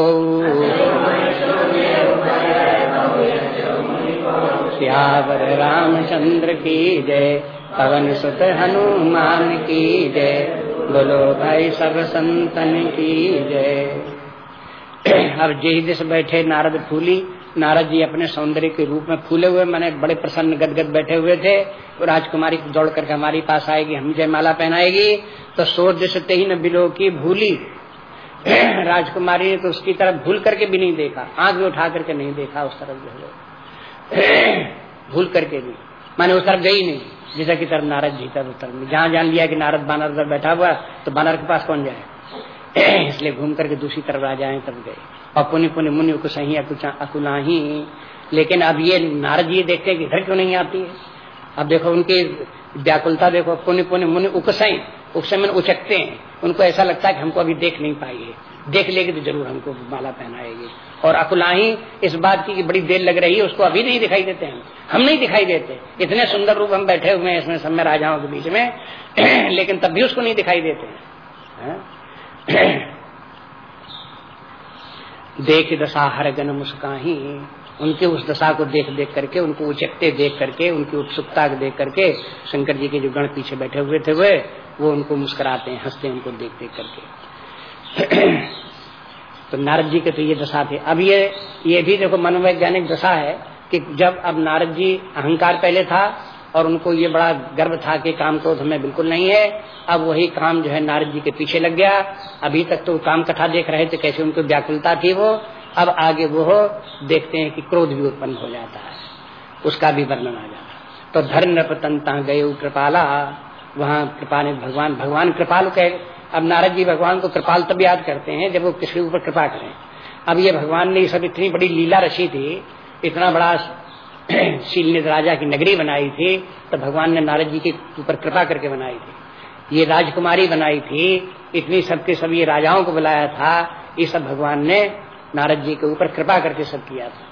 सियावर रामचंद्र की जय। पवन सुत हनुमान की जय। बोलो भाई सब संतन की जय। अब जय दिश बैठे नारद फूली, नारद जी अपने सौंदर्य के रूप में फूले हुए, मैंने बड़े प्रसन्न गदगद बैठे हुए थे तो राजकुमारी दौड़ करके हमारे पास आएगी, हम जयमाला पहनाएगी तो सोच दिशते ही न बिलो की भूली। राजकुमारी ने तो उसकी तरफ़ भूल करके भी नहीं देखा, आँख भी उठा करके नहीं देखा उस तरफ़ जो भूल करके भी, मैंने उस तरफ़ गई नहीं। जैसा की तरफ़ नारद जी तरफ़ उतर जहाँ जान लिया कि नारद बानर उधर बैठा हुआ तो बानर के पास कौन जाए? इसलिए घूम करके दूसरी तरफ़ आ जाए तब गए। और पुण्य पुण्य मुनि को सही अकुला ही। लेकिन अब ये नारद जी देखते हैं कि इधर क्यों नहीं आती है? अब देखो उनकी व्याकुलता देखो, पुण्य पुण्य मुनि उकसई उकसई में उचकते हैं। उनको ऐसा लगता है कि हमको अभी देख नहीं पाई है। देख लेगी तो ज़रूर हमको माला पहनाएगी। और अकुलाही, इस बात की बड़ी देर लग रही है, उसको अभी नहीं दिखाई देते हम हम नहीं दिखाई देते। इतने सुंदर रूप हम बैठे हुए हैं इसमें सब में राजाओं के बीच में, लेकिन तब भी उसको नहीं दिखाई देते। देख दशा हर गन मुस्काही। उनके उस दशा को देख देख करके, उनको उचकते देख करके, उनकी उत्सुकता को देख करके, शंकर जी के जो गण पीछे बैठे हुए थे, वे, वो उनको मुस्कुराते हैं, हँसते उनको देख देख करके। तो नारद जी के तो ये दशा थे। अब ये ये भी देखो मनोवैज्ञानिक दशा है कि जब अब नारद जी अहंकार पहले था और उनको ये बड़ा गर्व था कि काम क्रोध हमें बिल्कुल नहीं है, अब वही काम जो है नारद जी के पीछे लग गया। अभी तक तो काम कथा देख रहे थे, कैसे उनको व्याकुलता थी वो। अब आगे वो हो, देखते हैं कि क्रोध भी उत्पन्न हो जाता है। उसका भी वर्णन आ जाता तो धर्म नृपतंता गए कृपाला, वहाँ कृपा ने भगवान भगवान कृपालु कह अब नारद जी भगवान को कृपाल तब याद करते हैं जब वो किसी ऊपर कृपा करें। अब ये भगवान ने सब इतनी बड़ी लीला रची थी, इतना बड़ा शील राजा की नगरी बनाई थी तो भगवान ने नारद जी के ऊपर कृपा करके बनाई थी। ये राजकुमारी बनाई थी, इतनी सबके सब ये राजाओं को बुलाया था, ये सब भगवान ने नारद जी के ऊपर कृपा करके सब किया था।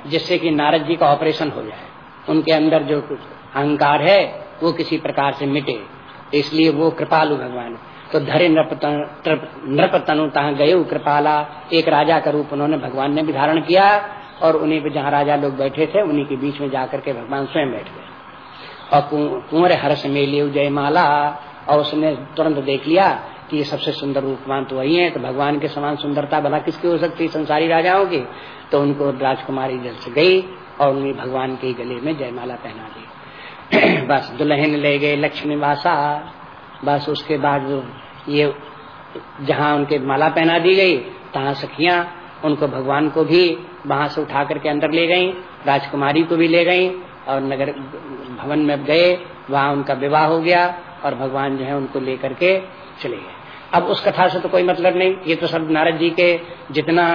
जिससे कि नारद जी का ऑपरेशन हो जाए। उनके अंदर जो कुछ अहंकार है, वो किसी प्रकार से मिटे। इसलिए वो कृपालु भगवान। तो धरे नृप तनु तहा गए कृपाला, एक राजा का रूप उन्होंने भगवान ने भी धारण किया और उन्हीं पे जहाँ राजा लोग बैठे थे, उन्हीं के बीच में जाकर के भगवान स्वयं बैठ गए। और कुंवर हर्ष में लियो जयमाला और उसने तुरंत देख लिया कि ये सबसे सुंदर रूपवान तो वही है तो भगवान के समान सुंदरता भला किसकी हो सकती है संसारी राजाओं की? तो उनको राजकुमारी जल से गई और उन्हें भगवान के गले में जयमाला पहना दी। बस दुल्हन ले गए लक्ष्मी वासा बस उसके बाद ये जहाँ उनके माला पहना दी गई, तहाँ सखिया उनको भगवान को भी वहाँ से उठा करके अंदर ले गई, राजकुमारी को भी ले गई और नगर भवन में गए, वहाँ उनका विवाह हो गया और भगवान जो है उनको लेकर के चले गए। अब उस कथा से तो कोई मतलब नहीं। ये तो सब नारद जी के जितना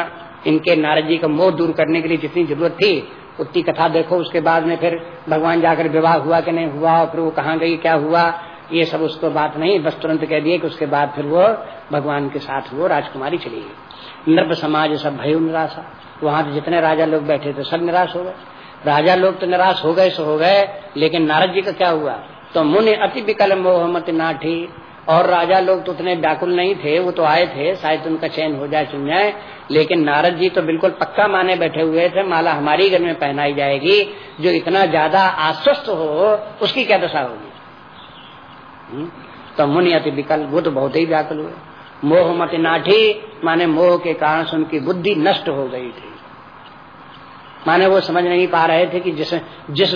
इनके नारद जी का मोह दूर करने के लिए जितनी ज़रूरत थी उतनी कथा देखो, उसके बाद में फिर भगवान जाकर विवाह हुआ कि नहीं हुआ, और फिर वो कहाँ गई, क्या हुआ, ये सब उसको बात नहीं, बस तुरंत कह दिए कि उसके बाद फिर वो भगवान के साथ वो राजकुमारी चली गई। नृप समाज सब भय निराशा वहाँ जितने राजा लोग बैठे थे, सब निराश हो गए। राजा लोग तो निराश हो गए, सो हो गए, लेकिन नारद जी का क्या हुआ? तो मुनि अति विकल मोह मत नाठी और राजा लोग तो उतने व्याकुल नहीं थे, वो तो आए थे, शायद उनका चयन हो जाए, चुन जाए। लेकिन नारद जी तो बिल्कुल पक्का माने बैठे हुए थे, माला हमारी घर में पहनाई जाएगी, जो इतना ज़्यादा आश्वस्त हो, उसकी क्या दशा होगी? हम्म? तो मुनि अति विकल, वो तो बहुत ही व्याकुल हुए। मोह मत नाठी, माने मोह के कारण उनकी बुद्धि नष्ट हो गई थी। माने वो समझ नहीं पा रहे थे कि जिस जिस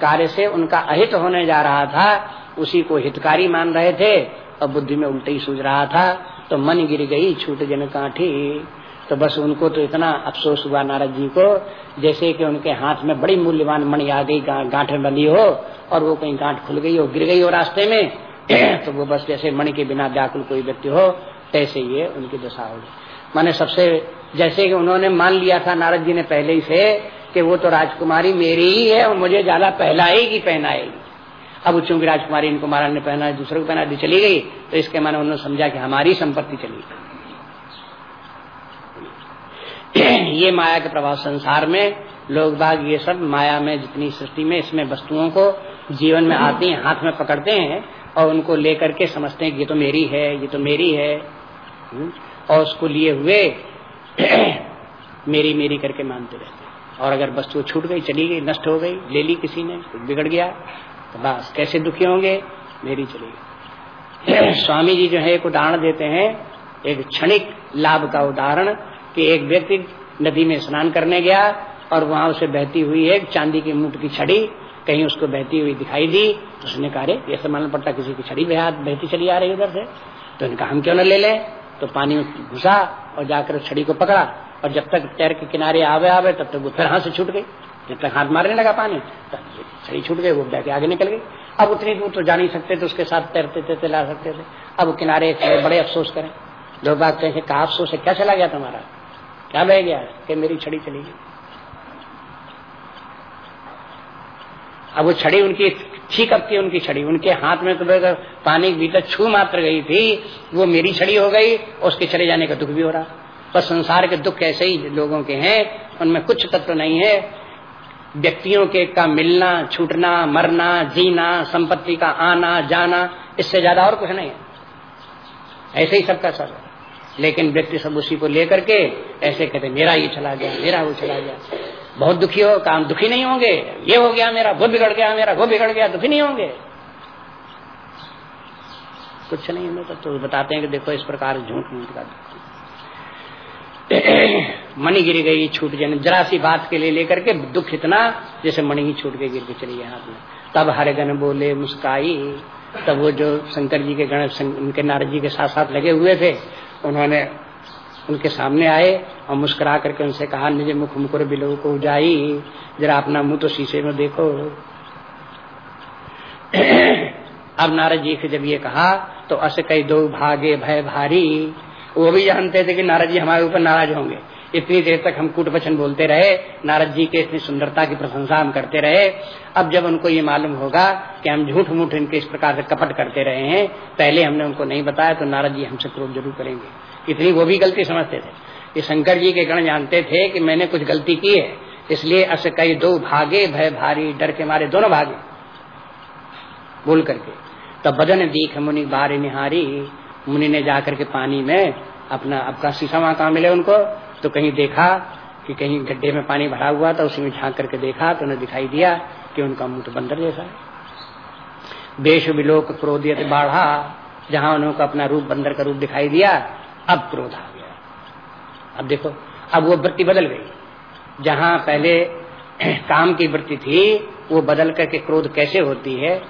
कार्य से उनका अहित होने जा रहा था, उसी को हितकारी मान रहे थे। और बुद्धि में उल्टे ही सूझ रहा था तो मन गिर गई, छूट जन काठी। तो बस उनको तो इतना अफसोस हुआ नारद जी को, जैसे कि उनके हाथ में बड़ी मूल्यवान मणि आ गई गांठ बंदी हो, और वो कहीं गांठ खुल गई हो, गिर गई हो रास्ते में। तो वो बस जैसे मणि के बिना व्याकुल कोई व्यक्ति हो, तैसे ये उनकी दशा होगी माने सबसे जैसे कि उन्होंने मान लिया था नारद जी ने पहले ही से कि वो तो राजकुमारी मेरी ही है और मुझे ज़्यादा पहलाएगी पहनाएगी। अब चूँकि राजकुमारी इनको महाराज ने पहना दूसरे को पहना दी चली गई तो इसके माने उन्होंने समझा कि हमारी संपत्ति चली ये माया के प्रभाव संसार में लोग बाग ये सब माया में जितनी सृष्टि में इसमें वस्तुओं को जीवन में आती हैं हाथ में पकड़ते हैं और उनको लेकर के समझते हैं कि ये तो मेरी है ये तो मेरी है। हम्म, और उसको लिए हुए मेरी मेरी करके मानते रहते और अगर वस्तु छूट गई, चली गई, नष्ट हो गई, ले ली किसी ने, बिगड़ गया तो बस, कैसे दुखी होंगे? मेरी चली गई। स्वामी जी जो है, एक उदाहरण देते हैं, एक क्षणिक लाभ का उदाहरण कि एक व्यक्ति नदी में स्नान करने गया और वहाँ उसे बहती हुई एक चांदी की मुठ की छड़ी, कहीं उसको बहती हुई दिखाई दी तो उसने कहा ये मालूम पड़ता किसी की छड़ी बहती चली आ रही उधर से। तो इनका हम क्यों न ले लें? तो पानी में घुसा और जाकर छड़ी को पकड़ा और जब तक तैर के किनारे आवे आवे तब तक वो फिर हाथ से छूट गई। जब तक हाथ मारने लगा पानी, तब छड़ी छूट गई, वो बह के आगे निकल गई। अब उतनी दूर तो जा नहीं सकते थे, उसके साथ तैरते तैरते ला सकते थे। अब किनारे बड़े अफसोस करें। लोग बात कहें कहा अफसोस है, क्या चला गया तुम्हारा? क्या बह गया कि मेरी छड़ी चली गई? अब वो छड़ी उनकी थी कब की उनकी छड़ी। उनके हाथ में तो पानी के भीतर छू मात्र गई थी, वो मेरी छड़ी हो गई, उसके चले जाने का दुख भी हो रहा। पर संसार के दुख ऐसे ही लोगों के हैं, उनमें कुछ तत्व नहीं है। व्यक्तियों के का मिलना, छूटना, मरना, जीना, संपत्ति का आना, जाना, इससे ज़्यादा और कुछ नहीं। है ऐसे ही सबका सब। लेकिन व्यक्ति सब उसी को लेकर के ऐसे कहते, मेरा ये चला गया, मेरा वो चला गया। बहुत दुखी हो, काम दुखी नहीं होंगे। ये हो गया मेरा वो बिगड़ गया मेरा वो बिगड़ गया, दुखी नहीं होंगे। कुछ नहीं होता तो बताते हैं कि देखो इस प्रकार झूठ मूठ का मणि गिर गई, छूट जाने, जरा सी बात के लिए लेकर के दुख इतना, जैसे मणि ही छूट के गिर के चली गई हाथ में। तब हरे गण बोले, मुस्काई। तब वो जो शंकर जी के गण उनके नारद जी के साथ साथ लगे हुए थे, उन्होंने उनके सामने आए और मुस्कुरा करके उनसे कहा, निजे मुख मुकुर बिलो को जाई जरा अपना मुँह तो शीशे में देखो। अब नारद जी जब ये कहा तो अस कई दो भागे भय भारी। वो भी जानते थे कि नारद जी हमारे ऊपर नाराज़ होंगे। इतनी देर तक हम कूट वचन बोलते रहे, नारद जी के इतनी सुंदरता की प्रशंसा हम करते रहे। अब जब उनको ये मालूम होगा कि हम झूठ मूठ इनके इस प्रकार से कपट करते रहे हैं, पहले हमने उनको नहीं बताया तो नारद जी हमसे क्रोध ज़रूर करेंगे। इतनी वो भी गलती समझते थे। ये शंकर जी के गण जानते थे कि मैंने कुछ गलती की है, इसलिए अस कई दो भागे, भय भारी, डर के मारे दोनों भागे। बोल करके, तब बदन दीख मुनि बारे निहारी, मुनि ने जाकर के पानी में अपना, आपका शीशा वहाँ कहा मिले उनको तो कहीं देखा कि कहीं गड्ढे में पानी भरा हुआ था, उसी में झाँक करके देखा तो उन्हें दिखाई दिया कि उनका मुँह तो बंदर जैसा है। बेश विलोक क्रोधियत बाढ़ा, जहाँ उन्होंने अपना रूप, बंदर का रूप दिखाई दिया अब क्रोध आ गया। अब देखो अब वो वृत्ति बदल गई। जहाँ पहले काम की वृत्ति थी वो बदल करके क्रोध कैसे होती है?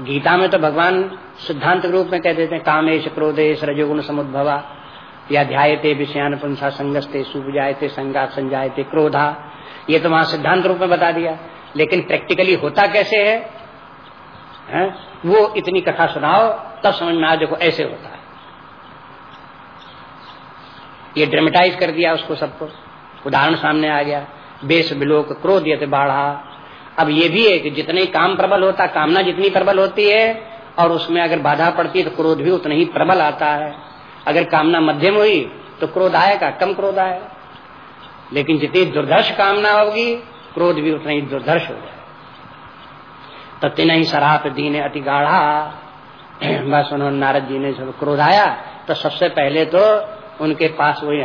गीता में तो भगवान सिद्धांत रूप में कह देते हैं कामेश क्रोधेश रजोगुण समुद्भवा। या ध्यायते विषयान संगस्ते सुजायते संगा संजायते क्रोधा। ये तो वहाँ सिद्धांत रूप में बता दिया। लेकिन प्रैक्टिकली होता कैसे है, है? वो इतनी कथा सुनाओ तब समझ में आ देखो ऐसे होता है। ये ड्रामेटाइज कर दिया उसको सबको उदाहरण सामने आ गया, बेस बिलोक क्रोध यत बाढ़ा। अब ये भी है कि जितने काम प्रबल होता, कामना जितनी प्रबल होती है, और उसमें अगर बाधा पड़ती है तो क्रोध भी उतना ही प्रबल आता है। अगर कामना मध्यम हुई तो क्रोध आएगा, कम क्रोध आएगा लेकिन जितनी दुर्धर्ष कामना होगी, क्रोध भी उतना ही दुर्धर्ष हो जाए तत्व नहीं शराब दीने अति गाढ़ा। बस उन्होंने नारद जी ने जब क्रोध आया तो सबसे पहले तो उनके पास वही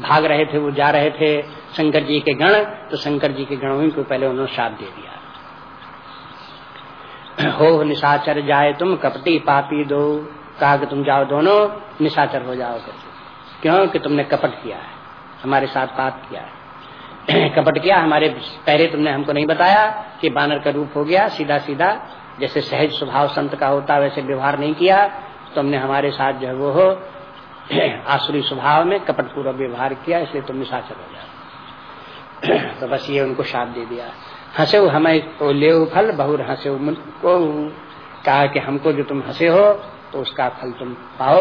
भाग रहे थे, वो जा रहे थे शंकर जी के गण तो शंकर जी के गणों को पहले उन्होंने साथ दे दिया। हो निशाचर जाए तुम कपटी पापी दो कहा कि तुम जाओ दोनों, निशाचर हो जाओ करके क्यों? कि तुमने कपट किया है, हमारे साथ पाप किया है। कपट किया, हमारे पहले तुमने हमको नहीं बताया कि बानर का रूप हो गया सीधा सीधा जैसे सहज स्वभाव संत का होता, वैसे व्यवहार नहीं किया तुमने हमारे साथ जो है वो हो आसुरी स्वभाव में कपट पूर्वक व्यवहार किया, इसलिए तुम निशाचर हो जाओ। तो बस ये उनको साथ दे दिया। हंसे हमें ले फल बहुर हंसे को कहा कि हमको जो तुम हंसे हो तो उसका फल तुम पाओ,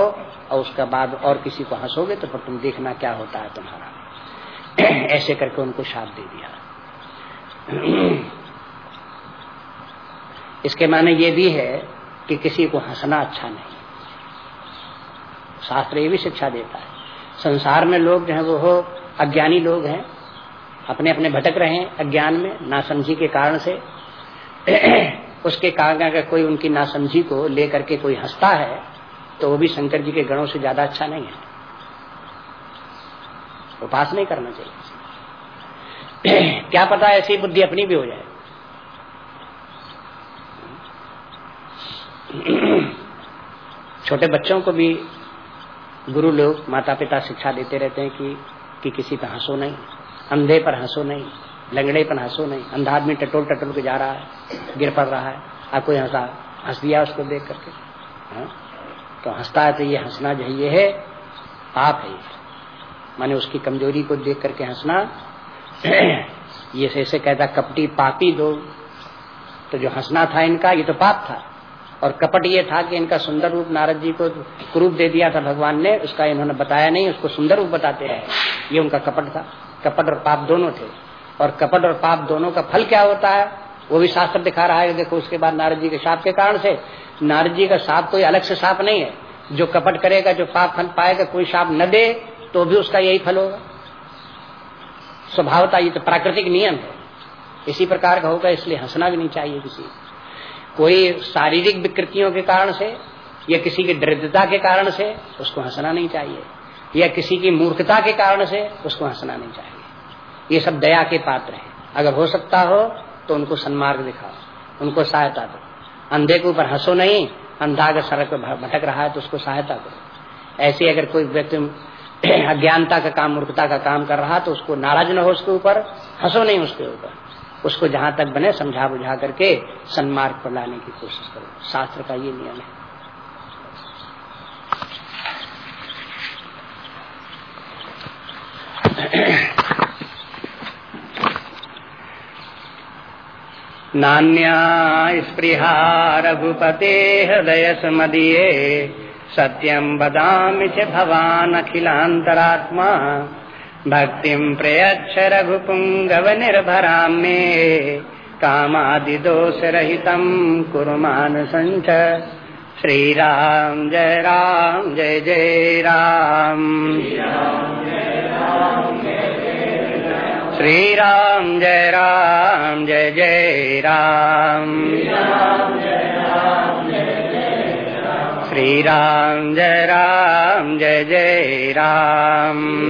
और उसका बाद और किसी को हंसोगे तो फिर तुम देखना क्या होता है तुम्हारा। ऐसे करके उनको साथ दे दिया। इसके माने ये भी है कि किसी को हंसना अच्छा नहीं। शास्त्र ये भी शिक्षा देता है। संसार में लोग जो है वो हो, अज्ञानी लोग हैं अपने अपने भटक रहे हैं अज्ञान में, नासमझी के कारण से। उसके कारण अगर कोई उनकी नासमझी को लेकर के कोई हंसता है तो वो भी शंकर जी के गणों से ज़्यादा अच्छा नहीं है। उपास नहीं करना चाहिए। क्या पता ऐसी बुद्धि अपनी भी हो जाए। छोटे बच्चों को भी गुरु लोग माता पिता शिक्षा देते रहते हैं कि, कि किसी पर हंसो नहीं अंधे पर हंसो नहीं लंगड़े पर हंसो नहीं अंधा आदमी टटोल टटोल के जा रहा है गिर पड़ रहा है आप कोई हंसा हंस दिया उसको देख करके? हा? तो हंसता है तो ये हंसना जो ये है पाप है माने उसकी कमज़ोरी को देख करके हंसना ये ऐसे कहता कपटी पापी दो। तो जो हंसना था इनका ये तो पाप था। और कपट ये था कि इनका सुंदर रूप नारद जी को रूप दे दिया था भगवान ने, उसका इन्होंने बताया नहीं, उसको सुंदर रूप बताते हैं ये उनका कपट था। कपट और पाप दोनों थे। और कपट और पाप दोनों का फल क्या होता है, वो भी शास्त्र दिखा रहा है। देखो, उसके बाद नारद जी के साप के कारण से। नारद जी का साप कोई अलग से साप नहीं है। जो कपट करेगा, जो पाप फल पाएगा, कोई साप न दे तो भी उसका यही फल होगा। स्वभावता ये तो प्राकृतिक नियम है। इसी प्रकार का होगा, इसलिए हंसना भी नहीं चाहिए किसी कोई शारीरिक विकृतियों के कारण से, या किसी की दरिद्रता के कारण से, उसको हंसना नहीं चाहिए। या किसी की मूर्खता के कारण से, उसको हंसना नहीं चाहिए। ये सब दया के पात्र हैं। अगर हो सकता हो तो उनको सन्मार्ग दिखाओ, उनको सहायता दो। अंधे के ऊपर हंसो नहीं, अंधा अगर सड़क पर भटक रहा है तो उसको सहायता करो ऐसे अगर कोई व्यक्ति अज्ञानता का काम, मूर्खता का काम कर रहा तो उसको नाराज़ न हो उसके ऊपर, हंसो नहीं उसके ऊपर। उसको जहाँ तक बने समझा बुझा करके सन्मार्ग पर लाने की कोशिश करो। शास्त्र का ये नियम है। नान्या स्पृहा रघुपते हृदय समदीये सत्यम बदामि च भवान अखिलांतरात्मा भक्तिम् प्रयच्छ निर्भरा मे। कामादिदोषरहितम् कुरु मानसञ्च श्रीराम जय राम जय जय राम। श्रीराम जय राम जय जय राम। श्रीराम जय राम जय जय राम।